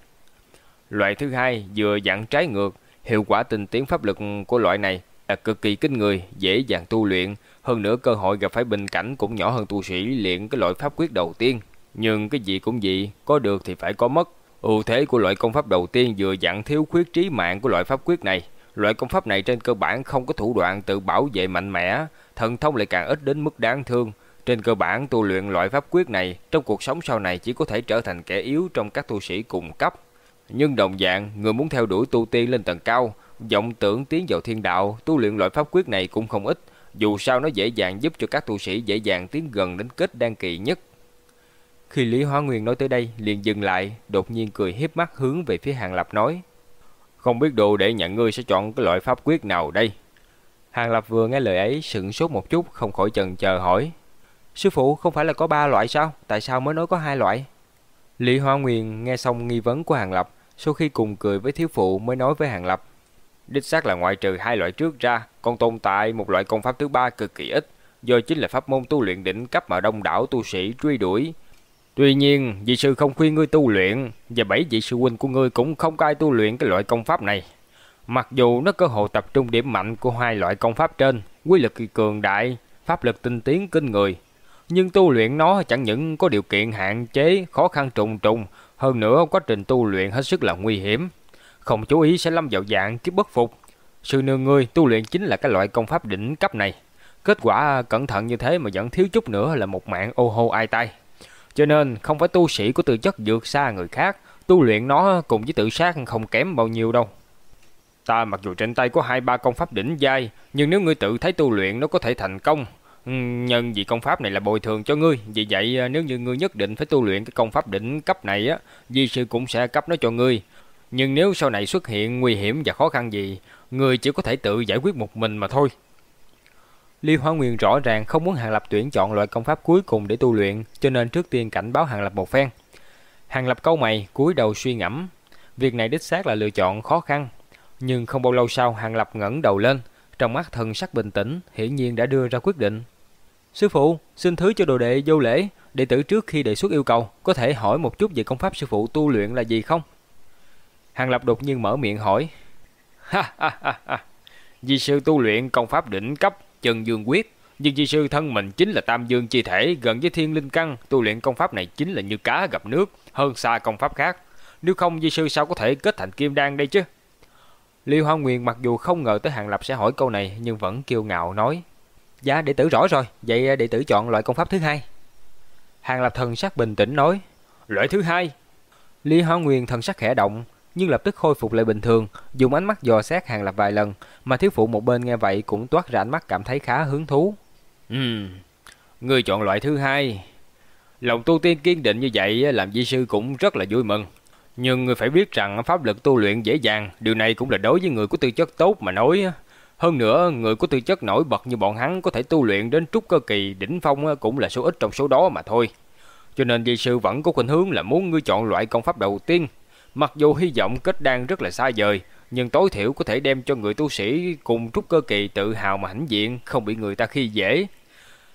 Loại thứ hai vừa dạng trái ngược, hiệu quả tinh tiến pháp lực của loại này là cực kỳ kinh người, dễ dàng tu luyện, hơn nữa cơ hội gặp phải bình cảnh cũng nhỏ hơn tu sĩ luyện cái loại pháp quyết đầu tiên. Nhưng cái gì cũng vậy, có được thì phải có mất. Ưu thế của loại công pháp đầu tiên vừa dặn thiếu khuyết trí mạng của loại pháp quyết này. Loại công pháp này trên cơ bản không có thủ đoạn tự bảo vệ mạnh mẽ, thần thông lại càng ít đến mức đáng thương. Trên cơ bản tu luyện loại pháp quyết này trong cuộc sống sau này chỉ có thể trở thành kẻ yếu trong các tu sĩ cùng cấp. Nhưng đồng dạng, người muốn theo đuổi tu tiên lên tầng cao, vọng tưởng tiến vào thiên đạo, tu luyện loại pháp quyết này cũng không ít, dù sao nó dễ dàng giúp cho các tu sĩ dễ dàng tiến gần đến kết đan kỳ nhất. Khi Lý Hóa Nguyên nói tới đây, liền dừng lại, đột nhiên cười hiếp mắt hướng về phía Hàng Lập nói: "Không biết đồ để nhận ngươi sẽ chọn cái loại pháp quyết nào đây?" Hàng Lập vừa nghe lời ấy, sững sốt một chút, không khỏi chần chờ hỏi: "Sư phụ không phải là có ba loại sao? Tại sao mới nói có hai loại?" Lý Hóa Nguyên nghe xong nghi vấn của Hàng Lập, sau khi cùng cười với thiếu phụ mới nói với Hàng Lập. Đích xác là ngoại trừ hai loại trước ra, còn tồn tại một loại công pháp thứ ba cực kỳ ít, do chính là pháp môn tu luyện đỉnh cấp mà đông đảo tu sĩ truy đuổi. Tuy nhiên, vị sư không khuyên ngươi tu luyện, và bảy vị sư huynh của ngươi cũng không có ai tu luyện cái loại công pháp này. Mặc dù nó cơ hồ tập trung điểm mạnh của hai loại công pháp trên, quy lực cường đại, pháp lực tinh tiến kinh người, nhưng tu luyện nó chẳng những có điều kiện hạn chế, khó khăn trùng trùng, hơn nữa quá trình tu luyện hết sức là nguy hiểm. Không chú ý sẽ lâm vào dạng kiếp bất phục. Sư nương ngươi tu luyện chính là cái loại công pháp đỉnh cấp này. Kết quả cẩn thận như thế mà vẫn thiếu chút nữa là một mạng ô hô ai tay. Cho nên không phải tu sĩ của tự chất vượt xa người khác, tu luyện nó cùng với tự sát không kém bao nhiêu đâu. Ta mặc dù trên tay có hai ba công pháp đỉnh giai, nhưng nếu ngươi tự thấy tu luyện nó có thể thành công, ừ, nhân vì công pháp này là bồi thường cho ngươi, vì vậy à, nếu như ngươi nhất định phải tu luyện cái công pháp đỉnh cấp này á, di sư cũng sẽ cấp nó cho ngươi. Nhưng nếu sau này xuất hiện nguy hiểm và khó khăn gì, ngươi chỉ có thể tự giải quyết một mình mà thôi. Lý Hoa Nguyên rõ ràng không muốn Hàng Lập tuyển chọn loại công pháp cuối cùng để tu luyện, cho nên trước tiên cảnh báo Hàng Lập một phen. Hàng Lập câu mày, cúi đầu suy ngẫm. Việc này đích xác là lựa chọn khó khăn. Nhưng không bao lâu sau Hàng Lập ngẩng đầu lên, trong mắt thần sắc bình tĩnh, hiển nhiên đã đưa ra quyết định. Sư phụ, xin thứ cho đồ đệ vô lễ, đệ tử trước khi đề xuất yêu cầu, có thể hỏi một chút về công pháp sư phụ tu luyện là gì không? Hàng Lập đột nhiên mở miệng hỏi. Ha ha ha ha, vì sư tu luyện công pháp đỉnh cấp chân dương quyết, nhưng di sư thân mình chính là tam dương chi thể gần với thiên linh căn, tu luyện công pháp này chính là như cá gặp nước, hơn xa công pháp khác. Nếu không di sư sao có thể kết thành kim đan đây chứ? Liêu Hoa Nguyên mặc dù không ngờ tới Hàng Lập sẽ hỏi câu này nhưng vẫn kiêu ngạo nói. Dạ đệ tử rõ rồi, vậy à, đệ tử chọn loại công pháp thứ hai. Hàng Lập thần sắc bình tĩnh nói. Loại thứ hai? Liêu Hoa Nguyên thần sắc khẽ động, nhưng lập tức khôi phục lại bình thường, dùng ánh mắt dò xét Hàng Lập vài lần, mà thiếu phụ một bên nghe vậy cũng toát ra ánh mắt cảm thấy khá hứng thú. Ừm, người chọn loại thứ hai. Lòng tu tiên kiên định như vậy làm di sư cũng rất là vui mừng. Nhưng người phải biết rằng pháp lực tu luyện dễ dàng, điều này cũng là đối với người có tư chất tốt mà nói. Hơn nữa, người có tư chất nổi bật như bọn hắn có thể tu luyện đến trúc cơ kỳ đỉnh phong cũng là số ít trong số đó mà thôi. Cho nên di sư vẫn có khuynh hướng là muốn ngươi chọn loại công pháp đầu tiên. Mặc dù hy vọng kết đan rất là xa vời, nhưng tối thiểu có thể đem cho người tu sĩ cùng trúc cơ kỳ tự hào mà hãnh diện, không bị người ta khi dễ.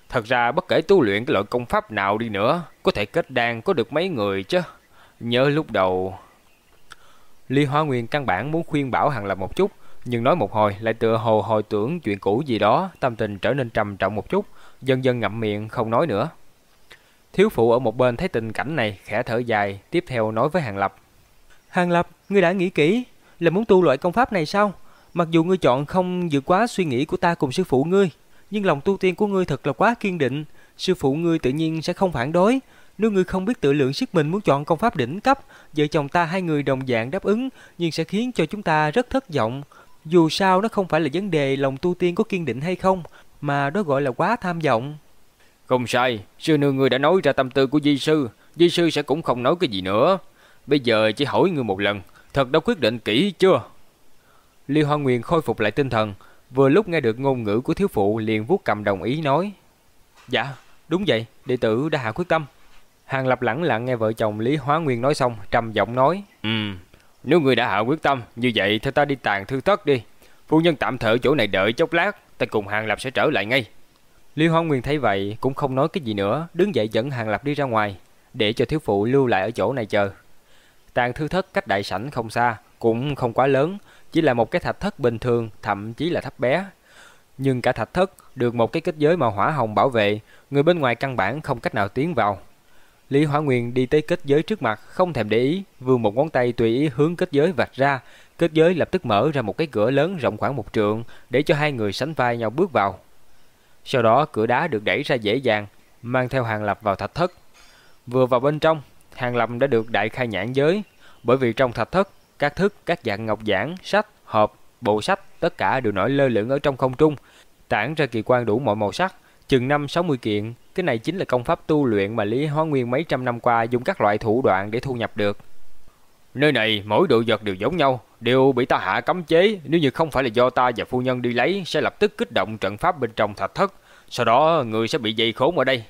Thật ra bất kể tu luyện cái loại công pháp nào đi nữa, có thể kết đan có được mấy người chứ. Nhớ lúc đầu... Ly Hoa Nguyên căn bản muốn khuyên bảo Hàng Lập một chút, nhưng nói một hồi lại tựa hồ hồi tưởng chuyện cũ gì đó, tâm tình trở nên trầm trọng một chút, dần dần ngậm miệng không nói nữa. Thiếu phụ ở một bên thấy tình cảnh này, khẽ thở dài, tiếp theo nói với Hàng Lập. Hàng Lập, ngươi đã nghĩ kỹ, là muốn tu loại công pháp này sao? Mặc dù ngươi chọn không vượt quá suy nghĩ của ta cùng sư phụ ngươi, nhưng lòng tu tiên của ngươi thật là quá kiên định, sư phụ ngươi tự nhiên sẽ không phản đối. Nếu ngươi không biết tự lượng sức mình muốn chọn công pháp đỉnh cấp, vợ chồng ta hai người đồng dạng đáp ứng, nhưng sẽ khiến cho chúng ta rất thất vọng. Dù sao nó không phải là vấn đề lòng tu tiên có kiên định hay không, mà đó gọi là quá tham vọng. Không sai, sư nương ngươi đã nói ra tâm tư của di sư, di sư sẽ cũng không nói cái gì nữa. Bây giờ chỉ hỏi ngươi một lần, thật đã quyết định kỹ chưa? Liêu Hoa Nguyên khôi phục lại tinh thần, vừa lúc nghe được ngôn ngữ của thiếu phụ liền vuốt cầm đồng ý nói. Dạ, đúng vậy, đệ tử đã hạ quyết tâm. Hàng Lập lẳng lặng nghe vợ chồng Lý Hóa Nguyên nói xong, trầm giọng nói. Ừ, nếu người đã hạ quyết tâm, như vậy theo ta đi tàn thư thất đi. Phu nhân tạm thở chỗ này đợi chốc lát, ta cùng Hàng Lập sẽ trở lại ngay. Lý Hóa Nguyên thấy vậy cũng không nói cái gì nữa, đứng dậy dẫn Hàng Lập đi ra ngoài, để cho thiếu phụ lưu lại ở chỗ này chờ. Tàn thư thất cách đại sảnh không xa, cũng không quá lớn, chỉ là một cái thạch thất bình thường, thậm chí là thấp bé. Nhưng cả thạch thất được một cái kết giới màu hỏa hồng bảo vệ, người bên ngoài căn bản không cách nào tiến vào. Lý Hỏa Nguyên đi tới kết giới trước mặt, không thèm để ý, vươn một ngón tay tùy ý hướng kết giới vạch ra, kết giới lập tức mở ra một cái cửa lớn rộng khoảng một trượng, để cho hai người sánh vai nhau bước vào. Sau đó cửa đá được đẩy ra dễ dàng, mang theo Hàng Lập vào thạch thất. Vừa vào bên trong, Hàng lâm đã được đại khai nhãn giới, bởi vì trong thạch thất, các thức, các dạng ngọc giản, sách, hộp, bộ sách, tất cả đều nổi lơ lửng ở trong không trung, tản ra kỳ quan đủ mọi màu sắc, chừng năm sáu mươi kiện, cái này chính là công pháp tu luyện mà Lý Hóa Nguyên mấy trăm năm qua dùng các loại thủ đoạn để thu nhập được. Nơi này mỗi đồ vật đều giống nhau, đều bị ta hạ cấm chế, nếu như không phải là do ta và phu nhân đi lấy sẽ lập tức kích động trận pháp bên trong thạch thất, sau đó người sẽ bị dây khốn ở đây.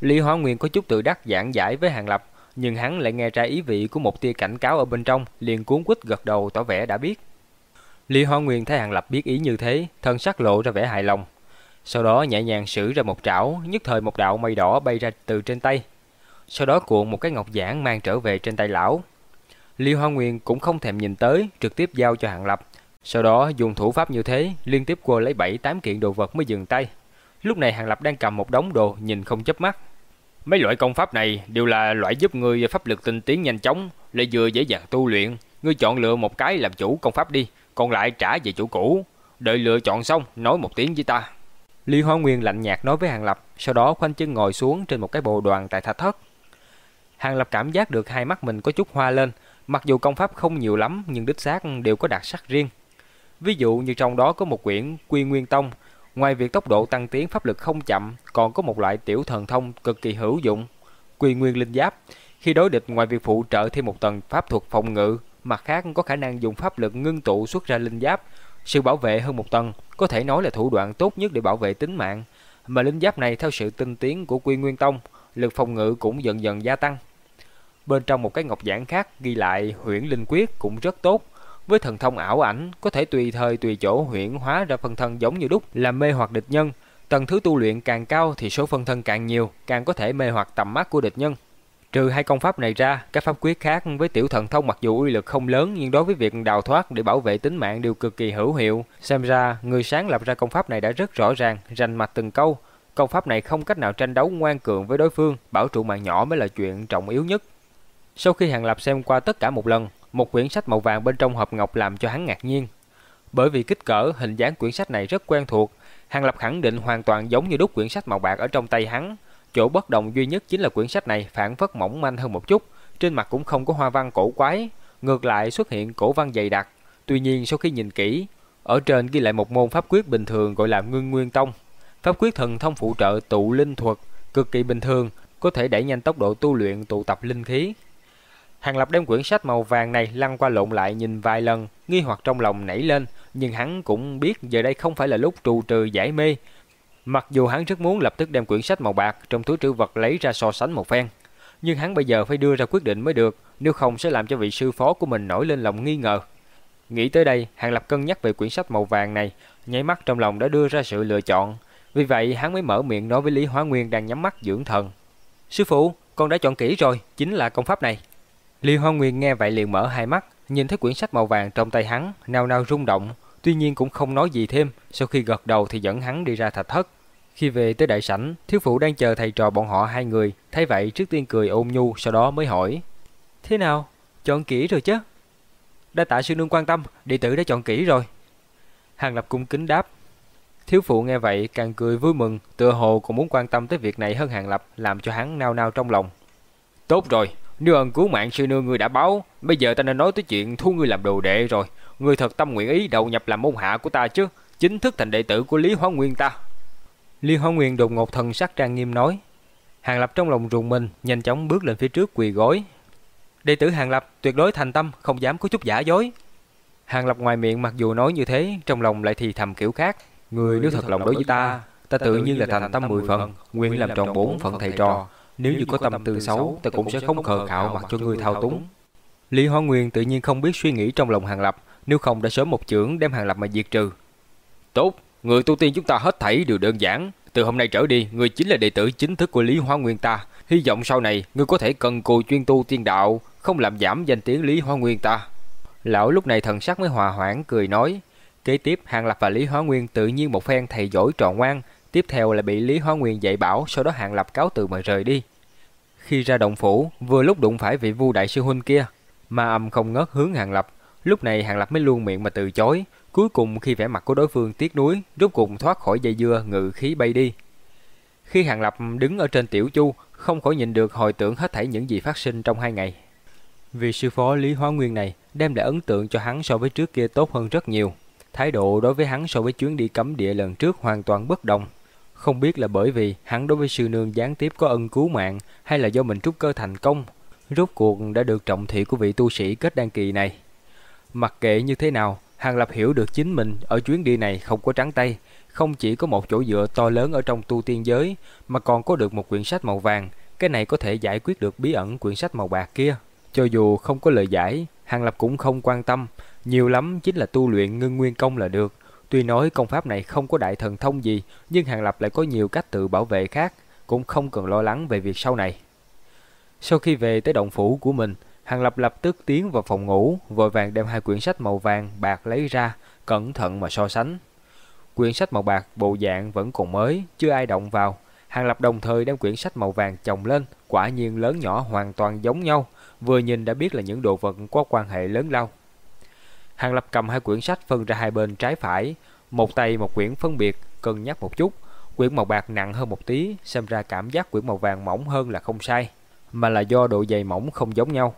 Lý Hóa Nguyên có chút tự đắc giảng giải với Hàng Lập, nhưng hắn lại nghe ra ý vị của một tia cảnh cáo ở bên trong, liền cuốn quýt gật đầu tỏ vẻ đã biết. Lý Hoa Nguyên thấy Hàng Lập biết ý như thế, thân sắc lộ ra vẻ hài lòng. Sau đó nhẹ nhàng sử ra một trảo, nhất thời một đạo mây đỏ bay ra từ trên tay. Sau đó cuộn một cái ngọc giản mang trở về trên tay lão. Lý Hoa Nguyên cũng không thèm nhìn tới, trực tiếp giao cho Hàng Lập. Sau đó dùng thủ pháp như thế, liên tiếp qua lấy 7-8 kiện đồ vật mới dừng tay. Lúc này Hàng Lập đang cầm một đống đồ nhìn không chớp mắt. Mấy loại công pháp này đều là loại giúp ngươi pháp lực tinh tiến nhanh chóng, lại vừa dễ dàng tu luyện. Ngươi chọn lựa một cái làm chủ công pháp đi, còn lại trả về chủ cũ. Đợi lựa chọn xong, nói một tiếng với ta. Lý Hoa Nguyên lạnh nhạt nói với Hàng Lập, sau đó khoanh chân ngồi xuống trên một cái bồ đoàn tại thạch thất. Hàng Lập cảm giác được hai mắt mình có chút hoa lên, mặc dù công pháp không nhiều lắm nhưng đích xác đều có đặc sắc riêng. Ví dụ như trong đó có một quyển Quy Nguyên Tông, ngoài việc tốc độ tăng tiến pháp lực không chậm, còn có một loại tiểu thần thông cực kỳ hữu dụng, Quy Nguyên Linh Giáp. Khi đối địch ngoài việc phụ trợ thêm một tầng pháp thuật phòng ngự, mặt khác có khả năng dùng pháp lực ngưng tụ xuất ra linh giáp, sự bảo vệ hơn một tầng, có thể nói là thủ đoạn tốt nhất để bảo vệ tính mạng. Mà linh giáp này theo sự tinh tiến của Quy Nguyên Tông, lực phòng ngự cũng dần dần gia tăng. Bên trong một cái ngọc giản khác ghi lại huyễn linh quyết cũng rất tốt, với thần thông ảo ảnh có thể tùy thời tùy chỗ huyễn hóa ra phân thân giống như đúc làm mê hoặc địch nhân. Tầng thứ tu luyện càng cao thì số phân thân càng nhiều, càng có thể mê hoặc tầm mắt của địch nhân. Trừ hai công pháp này ra, các pháp quyết khác với tiểu thần thông mặc dù uy lực không lớn nhưng đối với việc đào thoát để bảo vệ tính mạng đều cực kỳ hữu hiệu. Xem ra, người sáng lập ra công pháp này đã rất rõ ràng, rành mạch từng câu. Công pháp này không cách nào tranh đấu ngoan cường với đối phương, bảo trụ mạng nhỏ mới là chuyện trọng yếu nhất. Sau khi Hàng Lập xem qua tất cả một lần, một quyển sách màu vàng bên trong hộp ngọc làm cho hắn ngạc nhiên. Bởi vì kích cỡ, hình dáng quyển sách này rất quen thuộc, Hàng Lập khẳng định hoàn toàn giống như đúc quyển sách màu bạc ở trong tay hắn, Chỗ bất đồng duy nhất chính là quyển sách này phản phất mỏng manh hơn một chút, trên mặt cũng không có hoa văn cổ quái, ngược lại xuất hiện cổ văn dày đặc. Tuy nhiên sau khi nhìn kỹ, ở trên ghi lại một môn pháp quyết bình thường gọi là Ngưng Nguyên Tông. Pháp quyết thần thông phụ trợ tụ linh thuật, cực kỳ bình thường, có thể đẩy nhanh tốc độ tu luyện tụ tập linh khí. Hàng Lập đem quyển sách màu vàng này lăn qua lộn lại nhìn vài lần, nghi hoặc trong lòng nảy lên, nhưng hắn cũng biết giờ đây không phải là lúc trù trừ giải mê, Mặc dù hắn rất muốn lập tức đem quyển sách màu bạc trong túi trữ vật lấy ra so sánh một phen, nhưng hắn bây giờ phải đưa ra quyết định mới được, nếu không sẽ làm cho vị sư phó của mình nổi lên lòng nghi ngờ. Nghĩ tới đây, Hàng Lập cân nhắc về quyển sách màu vàng này, nháy mắt trong lòng đã đưa ra sự lựa chọn. Vì vậy, hắn mới mở miệng nói với Lý Hóa Nguyên đang nhắm mắt dưỡng thần. Sư phụ, con đã chọn kỹ rồi, chính là công pháp này. Lý Hoa Nguyên nghe vậy liền mở hai mắt, nhìn thấy quyển sách màu vàng trong tay hắn, nào nào rung động, tuy nhiên cũng không nói gì thêm, sau khi gật đầu thì dẫn hắn đi ra thạch thất. Khi về tới đại sảnh, thiếu phụ đang chờ thầy trò bọn họ hai người, thấy vậy trước tiên cười ôn nhu, sau đó mới hỏi. Thế nào? Chọn kỹ rồi chứ? Đã tạ sư nương quan tâm, đệ tử đã chọn kỹ rồi. Hàng Lập cung kính đáp. Thiếu phụ nghe vậy càng cười vui mừng, tựa hồ cũng muốn quan tâm tới việc này hơn Hàng Lập, làm cho hắn nao nao trong lòng. Tốt rồi, nếu ơn cứu mạng sư nương ngươi đã báo, bây giờ ta nên nói tới chuyện thu ngươi làm đồ đệ rồi. Ngươi thật tâm nguyện ý đầu nhập làm môn hạ của ta chứ, chính thức thành đệ tử của Lý Hóa Nguyên ta. Liên Hoa Nguyên đột ngột thần sắc trang nghiêm nói. Hàng Lập trong lòng rùng mình, nhanh chóng bước lên phía trước quỳ gối. Đệ tử Hàng Lập tuyệt đối thành tâm, không dám có chút giả dối. Hàng Lập ngoài miệng mặc dù nói như thế, trong lòng lại thì thầm kiểu khác. Người nếu thật lòng đối với ta, ta tự nhiên là thành tâm mười phần, nguyên làm tròn bốn phận thầy trò. Nếu như có tâm tư xấu, ta cũng sẽ không khờ khạo mặc cho ngươi thao túng. Lý Hoa Nguyên tự nhiên không biết suy nghĩ trong lòng Hàng Lập, nếu không đã sớm một chưởng đem Hàng Lập mà diệt trừ. Tốt, Người tu tiên chúng ta hết thảy đều đơn giản. Từ hôm nay trở đi, người chính là đệ tử chính thức của Lý Hoa Nguyên ta. Hy vọng sau này, người có thể cần cù chuyên tu tiên đạo, không làm giảm danh tiếng Lý Hoa Nguyên ta. Lão lúc này thần sắc mới hòa hoãn cười nói. Kế tiếp, Hàng Lập và Lý Hóa Nguyên tự nhiên một phen thầy giỏi tròn ngoan. Tiếp theo là bị Lý Hóa Nguyên dạy bảo, sau đó Hàng Lập cáo từ mà rời đi. Khi ra động phủ, vừa lúc đụng phải vị vu đại sư huynh kia. Ma âm không ngớt hướng Hàng Lập. Lúc này Hàng Lập mới luôn miệng mà từ chối, Cuối cùng khi vẻ mặt của đối phương tiếc nuối, rốt cùng thoát khỏi dây dưa ngự khí bay đi. Khi Hàng Lập đứng ở trên tiểu chu, không khỏi nhìn được hồi tưởng hết thảy những gì phát sinh trong hai ngày. Vì sư phó Lý Hóa Nguyên này đem lại ấn tượng cho hắn so với trước kia tốt hơn rất nhiều. Thái độ đối với hắn so với chuyến đi cấm địa lần trước hoàn toàn bất đồng. Không biết là bởi vì hắn đối với sư nương gián tiếp có ân cứu mạng hay là do mình trúc cơ thành công. Rốt cuộc đã được trọng thị của vị tu sĩ kết đăng kỳ này. Mặc kệ như thế nào, Hàng Lập hiểu được chính mình ở chuyến đi này không có trắng tay, không chỉ có một chỗ dựa to lớn ở trong tu tiên giới, mà còn có được một quyển sách màu vàng, cái này có thể giải quyết được bí ẩn quyển sách màu bạc kia. Cho dù không có lời giải, Hàng Lập cũng không quan tâm, nhiều lắm chính là tu luyện ngưng nguyên công là được. Tuy nói công pháp này không có đại thần thông gì, nhưng Hàng Lập lại có nhiều cách tự bảo vệ khác, cũng không cần lo lắng về việc sau này. Sau khi về tới động phủ của mình, Hàng Lập lập tức tiến vào phòng ngủ, vội vàng đem hai quyển sách màu vàng bạc lấy ra, cẩn thận mà so sánh. Quyển sách màu bạc bộ dạng vẫn còn mới, chưa ai động vào. Hàng Lập đồng thời đem quyển sách màu vàng chồng lên, quả nhiên lớn nhỏ hoàn toàn giống nhau, vừa nhìn đã biết là những đồ vật có quan hệ lớn lao. Hàng Lập cầm hai quyển sách phân ra hai bên trái phải, một tay một quyển phân biệt, cân nhắc một chút. Quyển màu bạc nặng hơn một tí, xem ra cảm giác quyển màu vàng mỏng hơn là không sai, mà là do độ dày mỏng không giống nhau.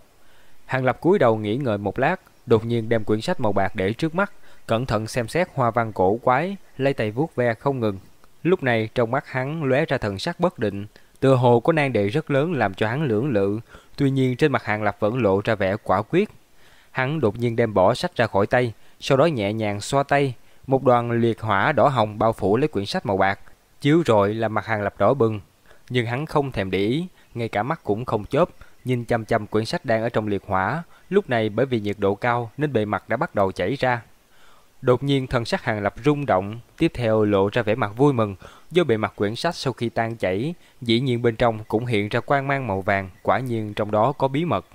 Hàng Lập cúi đầu nghĩ ngợi một lát, đột nhiên đem quyển sách màu bạc để trước mắt, cẩn thận xem xét hoa văn cổ quái, lấy tay vuốt ve không ngừng. Lúc này trong mắt hắn lóe ra thần sắc bất định, tựa hồ có nan đề rất lớn làm cho hắn lưỡng lự, tuy nhiên trên mặt Hàng Lập vẫn lộ ra vẻ quả quyết. Hắn đột nhiên đem bỏ sách ra khỏi tay, sau đó nhẹ nhàng xoa tay, một đoàn liệt hỏa đỏ hồng bao phủ lấy quyển sách màu bạc, chiếu rồi là mặt Hàng Lập đỏ bừng, nhưng hắn không thèm để ý, ngay cả mắt cũng không chớp, nhìn chăm chăm quyển sách đang ở trong liệt hỏa, lúc này bởi vì nhiệt độ cao nên bề mặt đã bắt đầu chảy ra. Đột nhiên thần sắc Hàng Lập rung động, tiếp theo lộ ra vẻ mặt vui mừng, do bề mặt quyển sách sau khi tan chảy, dĩ nhiên bên trong cũng hiện ra quang mang màu vàng, quả nhiên trong đó có bí mật.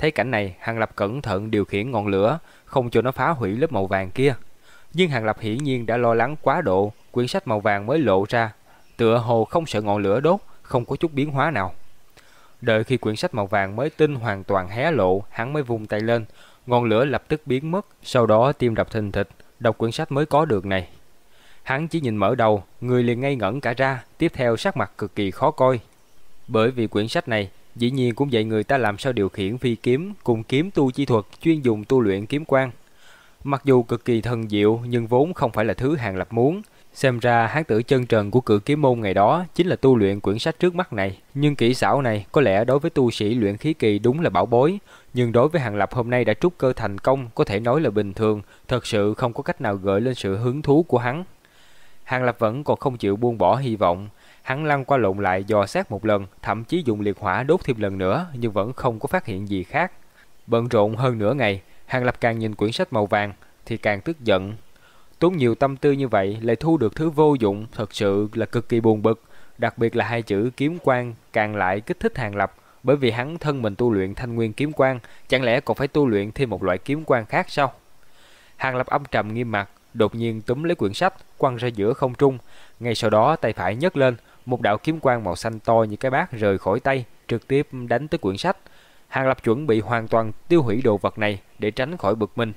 Thấy cảnh này, Hàng Lập cẩn thận điều khiển ngọn lửa, không cho nó phá hủy lớp màu vàng kia. Nhưng Hàng Lập hiển nhiên đã lo lắng quá độ, quyển sách màu vàng mới lộ ra, tựa hồ không sợ ngọn lửa đốt, không có chút biến hóa nào. Đợi khi quyển sách màu vàng mới tinh hoàn toàn hé lộ, hắn mới vung tay lên, ngọn lửa lập tức biến mất, sau đó tim đập thình thịch, đọc quyển sách mới có được này. Hắn chỉ nhìn mở đầu, người liền ngây ngẩn cả ra, tiếp theo sắc mặt cực kỳ khó coi. Bởi vì quyển sách này, dĩ nhiên cũng dạy người ta làm sao điều khiển phi kiếm cùng kiếm tu chi thuật chuyên dùng tu luyện kiếm quan. Mặc dù cực kỳ thần diệu nhưng vốn không phải là thứ hàng lập muốn, Xem ra hán tử chân trần của cử kiếm môn ngày đó chính là tu luyện quyển sách trước mắt này. Nhưng kỹ xảo này có lẽ đối với tu sĩ luyện khí kỳ đúng là bảo bối. Nhưng đối với Hàng Lập hôm nay đã trúc cơ thành công có thể nói là bình thường, thật sự không có cách nào gợi lên sự hứng thú của hắn. Hàng Lập vẫn còn không chịu buông bỏ hy vọng. Hắn lăn qua lộn lại dò xét một lần, thậm chí dùng liệt hỏa đốt thêm lần nữa nhưng vẫn không có phát hiện gì khác. Bận rộn hơn nửa ngày, Hàng Lập càng nhìn quyển sách màu vàng thì càng tức giận, Tốn nhiều tâm tư như vậy lại thu được thứ vô dụng thật sự là cực kỳ buồn bực. Đặc biệt là hai chữ kiếm quan càng lại kích thích Hàng Lập bởi vì hắn thân mình tu luyện thanh nguyên kiếm quan, chẳng lẽ còn phải tu luyện thêm một loại kiếm quan khác sao? Hàng Lập âm trầm nghiêm mặt, đột nhiên túm lấy quyển sách, quăng ra giữa không trung. Ngay sau đó tay phải nhấc lên, một đạo kiếm quang màu xanh to như cái bát rời khỏi tay, trực tiếp đánh tới quyển sách. Hàng Lập chuẩn bị hoàn toàn tiêu hủy đồ vật này để tránh khỏi bực mình.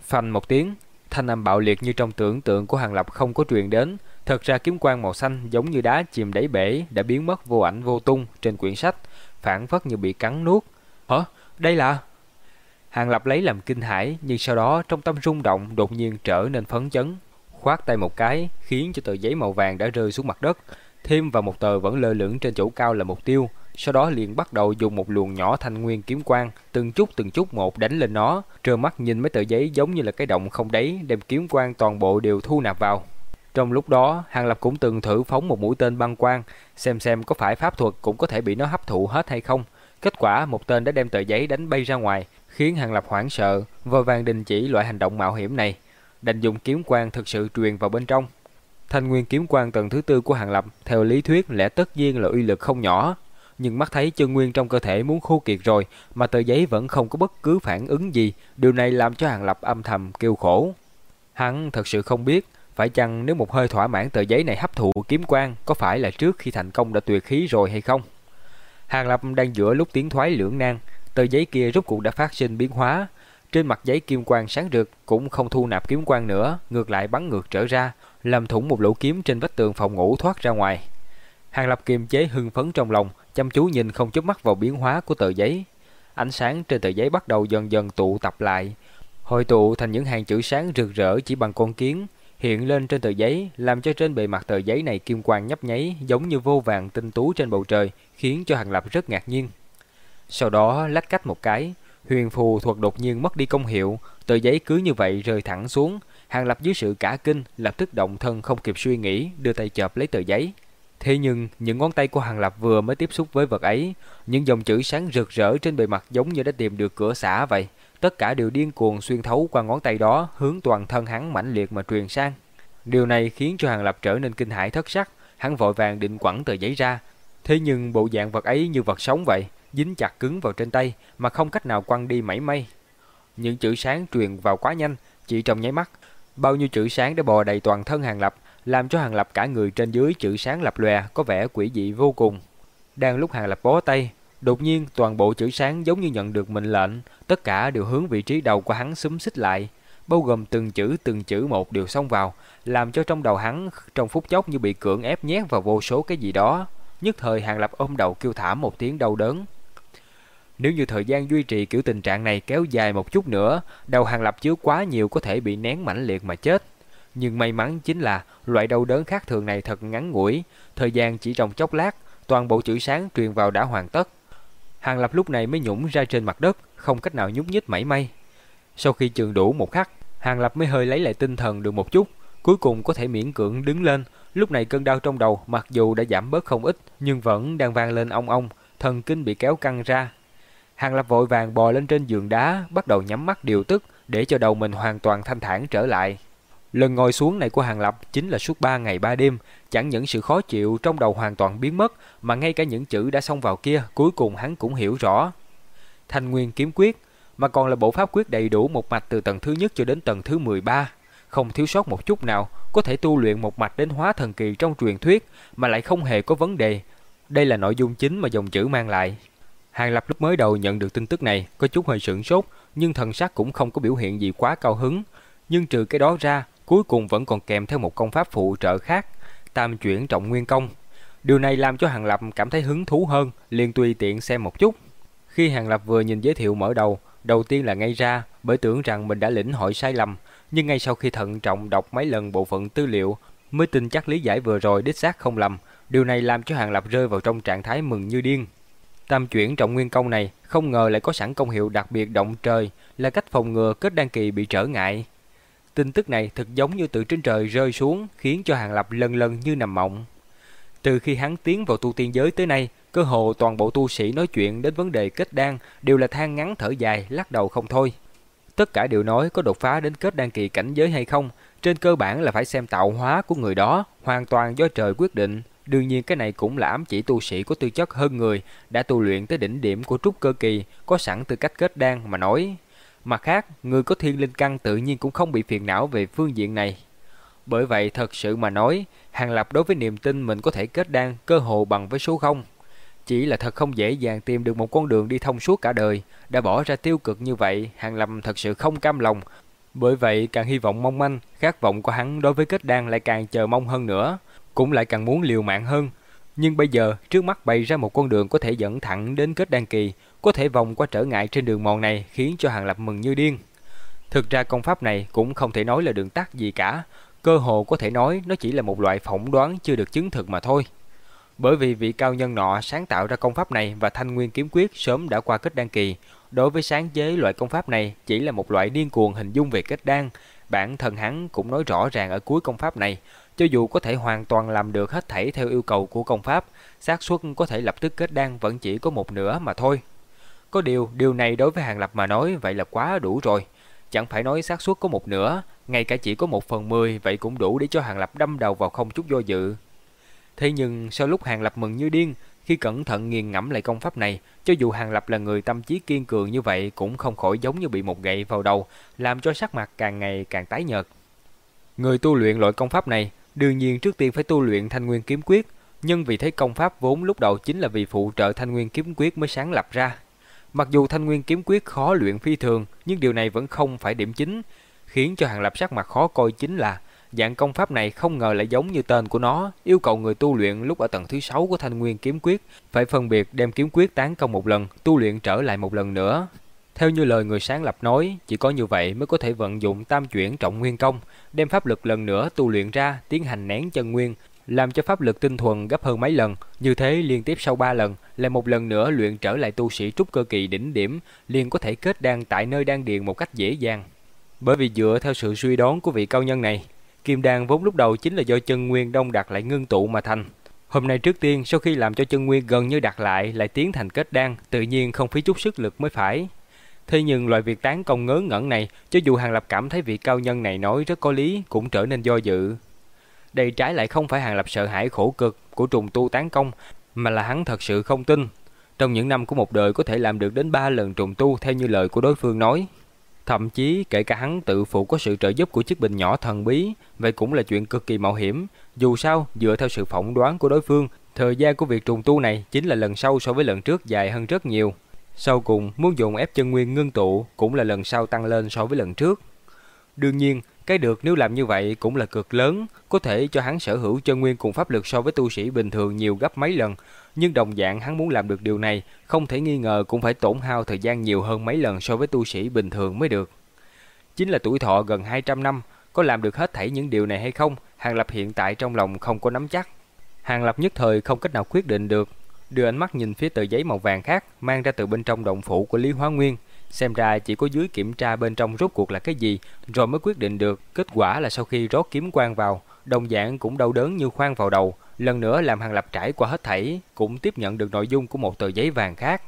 Phanh một tiếng, Thanh âm bạo liệt như trong tưởng tượng của Hàng Lập không có truyền đến. Thật ra kiếm quang màu xanh giống như đá chìm đáy bể đã biến mất vô ảnh vô tung trên quyển sách, phản phất như bị cắn nuốt. Hả? Đây là... Hàng Lập lấy làm kinh hãi, nhưng sau đó trong tâm rung động đột nhiên trở nên phấn chấn. Khoát tay một cái, khiến cho tờ giấy màu vàng đã rơi xuống mặt đất. Thêm vào một tờ vẫn lơ lửng trên chỗ cao là mục tiêu, sau đó liền bắt đầu dùng một luồng nhỏ thanh nguyên kiếm quang, từng chút từng chút một đánh lên nó, trơ mắt nhìn mấy tờ giấy giống như là cái động không đáy, đem kiếm quang toàn bộ đều thu nạp vào. Trong lúc đó, Hàng Lập cũng từng thử phóng một mũi tên băng quang, xem xem có phải pháp thuật cũng có thể bị nó hấp thụ hết hay không. Kết quả, một tên đã đem tờ giấy đánh bay ra ngoài, khiến Hàng Lập hoảng sợ, vội vàng đình chỉ loại hành động mạo hiểm này. Đành dùng kiếm quang thực sự truyền vào bên trong. Thanh nguyên kiếm quang tầng thứ tư của Hàng Lập, theo lý thuyết lẽ tất nhiên là uy lực không nhỏ, nhưng mắt thấy chân nguyên trong cơ thể muốn khô kiệt rồi mà tờ giấy vẫn không có bất cứ phản ứng gì, điều này làm cho Hàng Lập âm thầm kêu khổ. Hắn thật sự không biết, phải chăng nếu một hơi thỏa mãn tờ giấy này hấp thụ kiếm quang có phải là trước khi thành công đã tuyệt khí rồi hay không? Hàng Lập đang giữa lúc tiến thoái lưỡng nan, tờ giấy kia rốt cuộc đã phát sinh biến hóa. Trên mặt giấy kim quang sáng rực cũng không thu nạp kiếm quang nữa, ngược lại bắn ngược trở ra, làm thủng một lỗ kiếm trên vách tường phòng ngủ thoát ra ngoài. Hàng Lập kiềm chế hưng phấn trong lòng, chăm chú nhìn không chớp mắt vào biến hóa của tờ giấy. Ánh sáng trên tờ giấy bắt đầu dần dần tụ tập lại, hội tụ thành những hàng chữ sáng rực rỡ chỉ bằng con kiến, hiện lên trên tờ giấy, làm cho trên bề mặt tờ giấy này kim quang nhấp nháy giống như vô vàng tinh tú trên bầu trời, khiến cho Hàng Lập rất ngạc nhiên. Sau đó lách cách một cái, huyền phù thuật đột nhiên mất đi công hiệu, tờ giấy cứ như vậy rơi thẳng xuống, Hàng Lập dưới sự cả kinh, lập tức động thân không kịp suy nghĩ, đưa tay chộp lấy tờ giấy. Thế nhưng, những ngón tay của Hàng Lập vừa mới tiếp xúc với vật ấy, những dòng chữ sáng rực rỡ trên bề mặt giống như đã tìm được cửa xả vậy. Tất cả đều điên cuồng xuyên thấu qua ngón tay đó, hướng toàn thân hắn mãnh liệt mà truyền sang. Điều này khiến cho Hàng Lập trở nên kinh hãi thất sắc, hắn vội vàng định quẳng tờ giấy ra. Thế nhưng bộ dạng vật ấy như vật sống vậy, dính chặt cứng vào trên tay mà không cách nào quăng đi mảy may. Những chữ sáng truyền vào quá nhanh, chỉ trong nháy mắt, bao nhiêu chữ sáng đã bò đầy toàn thân Hàng Lập, làm cho Hàng Lập cả người trên dưới chữ sáng lập lòe có vẻ quỷ dị vô cùng. Đang lúc Hàng Lập bó tay, đột nhiên toàn bộ chữ sáng giống như nhận được mệnh lệnh, tất cả đều hướng vị trí đầu của hắn xúm xích lại, bao gồm từng chữ từng chữ một đều xông vào, làm cho trong đầu hắn trong phút chốc như bị cưỡng ép nhét vào vô số cái gì đó. Nhất thời Hàng Lập ôm đầu kêu thảm một tiếng đau đớn. Nếu như thời gian duy trì kiểu tình trạng này kéo dài một chút nữa, đầu Hàng Lập chứa quá nhiều có thể bị nén mãnh liệt mà chết. Nhưng may mắn chính là loại đau đớn khác thường này thật ngắn ngủi, thời gian chỉ trong chốc lát, toàn bộ chữ sáng truyền vào đã hoàn tất. Hàng Lập lúc này mới nhũng ra trên mặt đất, không cách nào nhúc nhích mảy may. Sau khi trường đủ một khắc, Hàng Lập mới hơi lấy lại tinh thần được một chút, cuối cùng có thể miễn cưỡng đứng lên. Lúc này cơn đau trong đầu mặc dù đã giảm bớt không ít, nhưng vẫn đang vang lên ong ong, thần kinh bị kéo căng ra. Hàng Lập vội vàng bò lên trên giường đá, bắt đầu nhắm mắt điều tức để cho đầu mình hoàn toàn thanh thản trở lại. Lần ngồi xuống này của Hàng Lập chính là suốt 3 ngày 3 đêm, chẳng những sự khó chịu trong đầu hoàn toàn biến mất, mà ngay cả những chữ đã xông vào kia, cuối cùng hắn cũng hiểu rõ. Thanh Nguyên kiếm quyết, mà còn là bộ pháp quyết đầy đủ một mạch từ tầng thứ nhất cho đến tầng thứ 13, không thiếu sót một chút nào, có thể tu luyện một mạch đến hóa thần kỳ trong truyền thuyết mà lại không hề có vấn đề. Đây là nội dung chính mà dòng chữ mang lại. Hàng Lập lúc mới đầu nhận được tin tức này, có chút hơi sửng sốt, nhưng thần sắc cũng không có biểu hiện gì quá cao hứng. Nhưng trừ cái đó ra, cuối cùng vẫn còn kèm theo một công pháp phụ trợ khác, tam chuyển trọng nguyên công. Điều này làm cho Hàng Lập cảm thấy hứng thú hơn, liền tùy tiện xem một chút. Khi Hàng Lập vừa nhìn giới thiệu mở đầu, đầu tiên là ngay ra, bởi tưởng rằng mình đã lĩnh hội sai lầm, nhưng ngay sau khi thận trọng đọc mấy lần bộ phận tư liệu, mới tin chắc lý giải vừa rồi đích xác không lầm. Điều này làm cho Hàng Lập rơi vào trong trạng thái mừng như điên. Tam chuyển trọng nguyên công này không ngờ lại có sẵn công hiệu đặc biệt động trời, là cách phòng ngừa kết đăng kỳ bị trở ngại. Tin tức này thật giống như từ trên trời rơi xuống, khiến cho Hàng Lập lần lần như nằm mộng. Từ khi hắn tiến vào tu tiên giới tới nay, cơ hồ toàn bộ tu sĩ nói chuyện đến vấn đề kết đan đều là than ngắn thở dài, lắc đầu không thôi. Tất cả đều nói có đột phá đến kết đan kỳ cảnh giới hay không, trên cơ bản là phải xem tạo hóa của người đó, hoàn toàn do trời quyết định. Đương nhiên cái này cũng là ám chỉ tu sĩ có tư chất hơn người, đã tu luyện tới đỉnh điểm của trúc cơ kỳ, có sẵn tư cách kết đan mà nói. Mặt khác, người có thiên linh căn tự nhiên cũng không bị phiền não về phương diện này. Bởi vậy thật sự mà nói, Hàng Lập đối với niềm tin mình có thể kết đan cơ hồ bằng với số không. Chỉ là thật không dễ dàng tìm được một con đường đi thông suốt cả đời, đã bỏ ra tiêu cực như vậy, Hàng Lập thật sự không cam lòng. Bởi vậy càng hy vọng mong manh, khát vọng của hắn đối với kết đan lại càng chờ mong hơn nữa, cũng lại càng muốn liều mạng hơn. Nhưng bây giờ, trước mắt bày ra một con đường có thể dẫn thẳng đến kết đan kỳ, có thể vòng qua trở ngại trên đường mòn này khiến cho Hàng Lập mừng như điên. Thực ra công pháp này cũng không thể nói là đường tắt gì cả, cơ hồ có thể nói nó chỉ là một loại phỏng đoán chưa được chứng thực mà thôi. Bởi vì vị cao nhân nọ sáng tạo ra công pháp này và thanh nguyên kiếm quyết sớm đã qua kết đan kỳ, đối với sáng chế loại công pháp này chỉ là một loại điên cuồng hình dung về kết đan, bản thân hắn cũng nói rõ ràng ở cuối công pháp này, cho dù có thể hoàn toàn làm được hết thảy theo yêu cầu của công pháp, xác suất có thể lập tức kết đan vẫn chỉ có một nửa mà thôi. Có điều, điều này đối với Hàng Lập mà nói vậy là quá đủ rồi. Chẳng phải nói xác suất có một nửa, ngay cả chỉ có một phần mười vậy cũng đủ để cho Hàng Lập đâm đầu vào không chút do dự. Thế nhưng sau lúc Hàng Lập mừng như điên, khi cẩn thận nghiền ngẫm lại công pháp này, cho dù Hàng Lập là người tâm trí kiên cường như vậy cũng không khỏi giống như bị một gậy vào đầu, làm cho sắc mặt càng ngày càng tái nhợt. Người tu luyện loại công pháp này, đương nhiên trước tiên phải tu luyện thanh nguyên kiếm quyết, nhưng vì thế công pháp vốn lúc đầu chính là vì phụ trợ thanh nguyên kiếm quyết mới sáng lập ra. Mặc dù thanh nguyên kiếm quyết khó luyện phi thường, nhưng điều này vẫn không phải điểm chính, khiến cho Hàng Lập sắc mặt khó coi chính là dạng công pháp này không ngờ lại giống như tên của nó, yêu cầu người tu luyện lúc ở tầng thứ 6 của thanh nguyên kiếm quyết phải phân biệt đem kiếm quyết tán công một lần, tu luyện trở lại một lần nữa. Theo như lời người sáng lập nói, chỉ có như vậy mới có thể vận dụng tam chuyển trọng nguyên công, đem pháp lực lần nữa tu luyện ra, tiến hành nén chân nguyên, làm cho pháp lực tinh thuần gấp hơn mấy lần, như thế liên tiếp sau 3 lần, lại một lần nữa luyện trở lại tu sĩ trúc cơ kỳ đỉnh điểm, liền có thể kết đan tại nơi đan điền một cách dễ dàng. Bởi vì dựa theo sự suy đoán của vị cao nhân này, kim đan vốn lúc đầu chính là do chân nguyên đông đặc lại ngưng tụ mà thành. Hôm nay trước tiên sau khi làm cho chân nguyên gần như đặt lại lại tiến thành kết đan, tự nhiên không phí chút sức lực mới phải. Thế nhưng loại việc tán công ngớ ngẩn này, cho dù Hàng Lập cảm thấy vị cao nhân này nói rất có lý, cũng trở nên do dự. Đây trái lại không phải Hàng Lập sợ hãi khổ cực của trùng tu tán công, mà là hắn thật sự không tin. Trong những năm của một đời có thể làm được đến ba lần trùng tu theo như lời của đối phương nói. Thậm chí kể cả hắn tự phụ có sự trợ giúp của chiếc bình nhỏ thần bí, vậy cũng là chuyện cực kỳ mạo hiểm. Dù sao, dựa theo sự phỏng đoán của đối phương, thời gian của việc trùng tu này chính là lần sau so với lần trước dài hơn rất nhiều. Sau cùng, muốn dùng ép chân nguyên ngưng tụ cũng là lần sau tăng lên so với lần trước. Đương nhiên, cái được nếu làm như vậy cũng là cực lớn, có thể cho hắn sở hữu chân nguyên cùng pháp lực so với tu sĩ bình thường nhiều gấp mấy lần, nhưng đồng dạng hắn muốn làm được điều này, không thể nghi ngờ cũng phải tổn hao thời gian nhiều hơn mấy lần so với tu sĩ bình thường mới được. Chính là tuổi thọ gần 200 năm, có làm được hết thảy những điều này hay không, Hàng Lập hiện tại trong lòng không có nắm chắc. Hàng Lập nhất thời không cách nào quyết định được, đưa ánh mắt nhìn phía tờ giấy màu vàng khác mang ra từ bên trong động phủ của Lý Hóa Nguyên, xem ra chỉ có dưới kiểm tra bên trong rốt cuộc là cái gì, rồi mới quyết định được. Kết quả là sau khi rót kiếm quang vào, đồng dạng cũng đau đớn như khoan vào đầu, lần nữa làm Hàng Lập trải qua hết thảy, cũng tiếp nhận được nội dung của một tờ giấy vàng khác.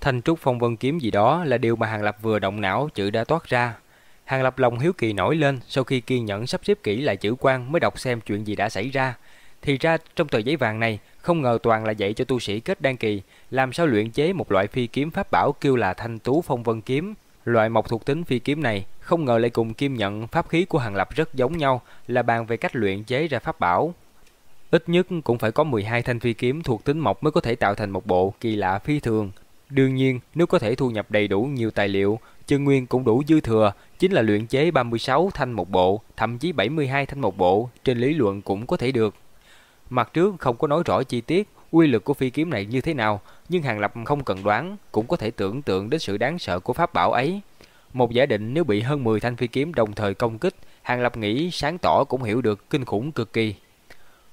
Thanh trúc phong vân kiếm gì đó là điều mà Hàng Lập vừa động não chữ đã toát ra. Hàng Lập lòng hiếu kỳ nổi lên, sau khi kiên nhẫn sắp xếp kỹ lại chữ quan mới đọc xem chuyện gì đã xảy ra. Thì ra trong tờ giấy vàng này, không ngờ toàn là dạy cho tu sĩ kết đan kỳ, làm sao luyện chế một loại phi kiếm pháp bảo kêu là thanh tú phong vân kiếm. Loại mộc thuộc tính phi kiếm này không ngờ lại cùng kim nhận pháp khí của Hàng Lập rất giống nhau, là bàn về cách luyện chế ra pháp bảo. Ít nhất cũng phải có 12 thanh phi kiếm thuộc tính mộc mới có thể tạo thành một bộ kỳ lạ phi thường. Đương nhiên, nếu có thể thu nhập đầy đủ nhiều tài liệu, chân nguyên cũng đủ dư thừa, chính là luyện chế 36 thanh một bộ, thậm chí 72 thanh một bộ, trên lý luận cũng có thể được. Mặt trước không có nói rõ chi tiết uy lực của phi kiếm này như thế nào, nhưng Hàng Lập không cần đoán, cũng có thể tưởng tượng đến sự đáng sợ của pháp bảo ấy. Một giả định nếu bị hơn 10 thanh phi kiếm đồng thời công kích, Hàng Lập nghĩ sáng tỏ cũng hiểu được kinh khủng cực kỳ.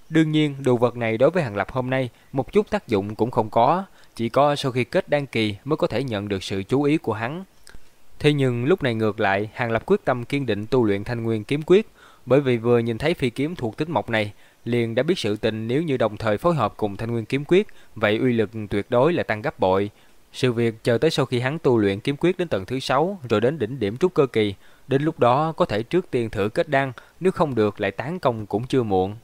Đương nhiên, đồ vật này đối với Hàng Lập hôm nay một chút tác dụng cũng không có, chỉ có sau khi kết đăng kỳ mới có thể nhận được sự chú ý của hắn. Thế nhưng lúc này ngược lại, Hàng Lập quyết tâm kiên định tu luyện thanh nguyên kiếm quyết, bởi vì vừa nhìn thấy phi kiếm thuộc tính mộc này, liền đã biết sự tình nếu như đồng thời phối hợp cùng thanh nguyên kiếm quyết, vậy uy lực tuyệt đối là tăng gấp bội. Sự việc chờ tới sau khi hắn tu luyện kiếm quyết đến tầng thứ 6, rồi đến đỉnh điểm trúc cơ kỳ, đến lúc đó có thể trước tiên thử kết đan, nếu không được lại tán công cũng chưa muộn.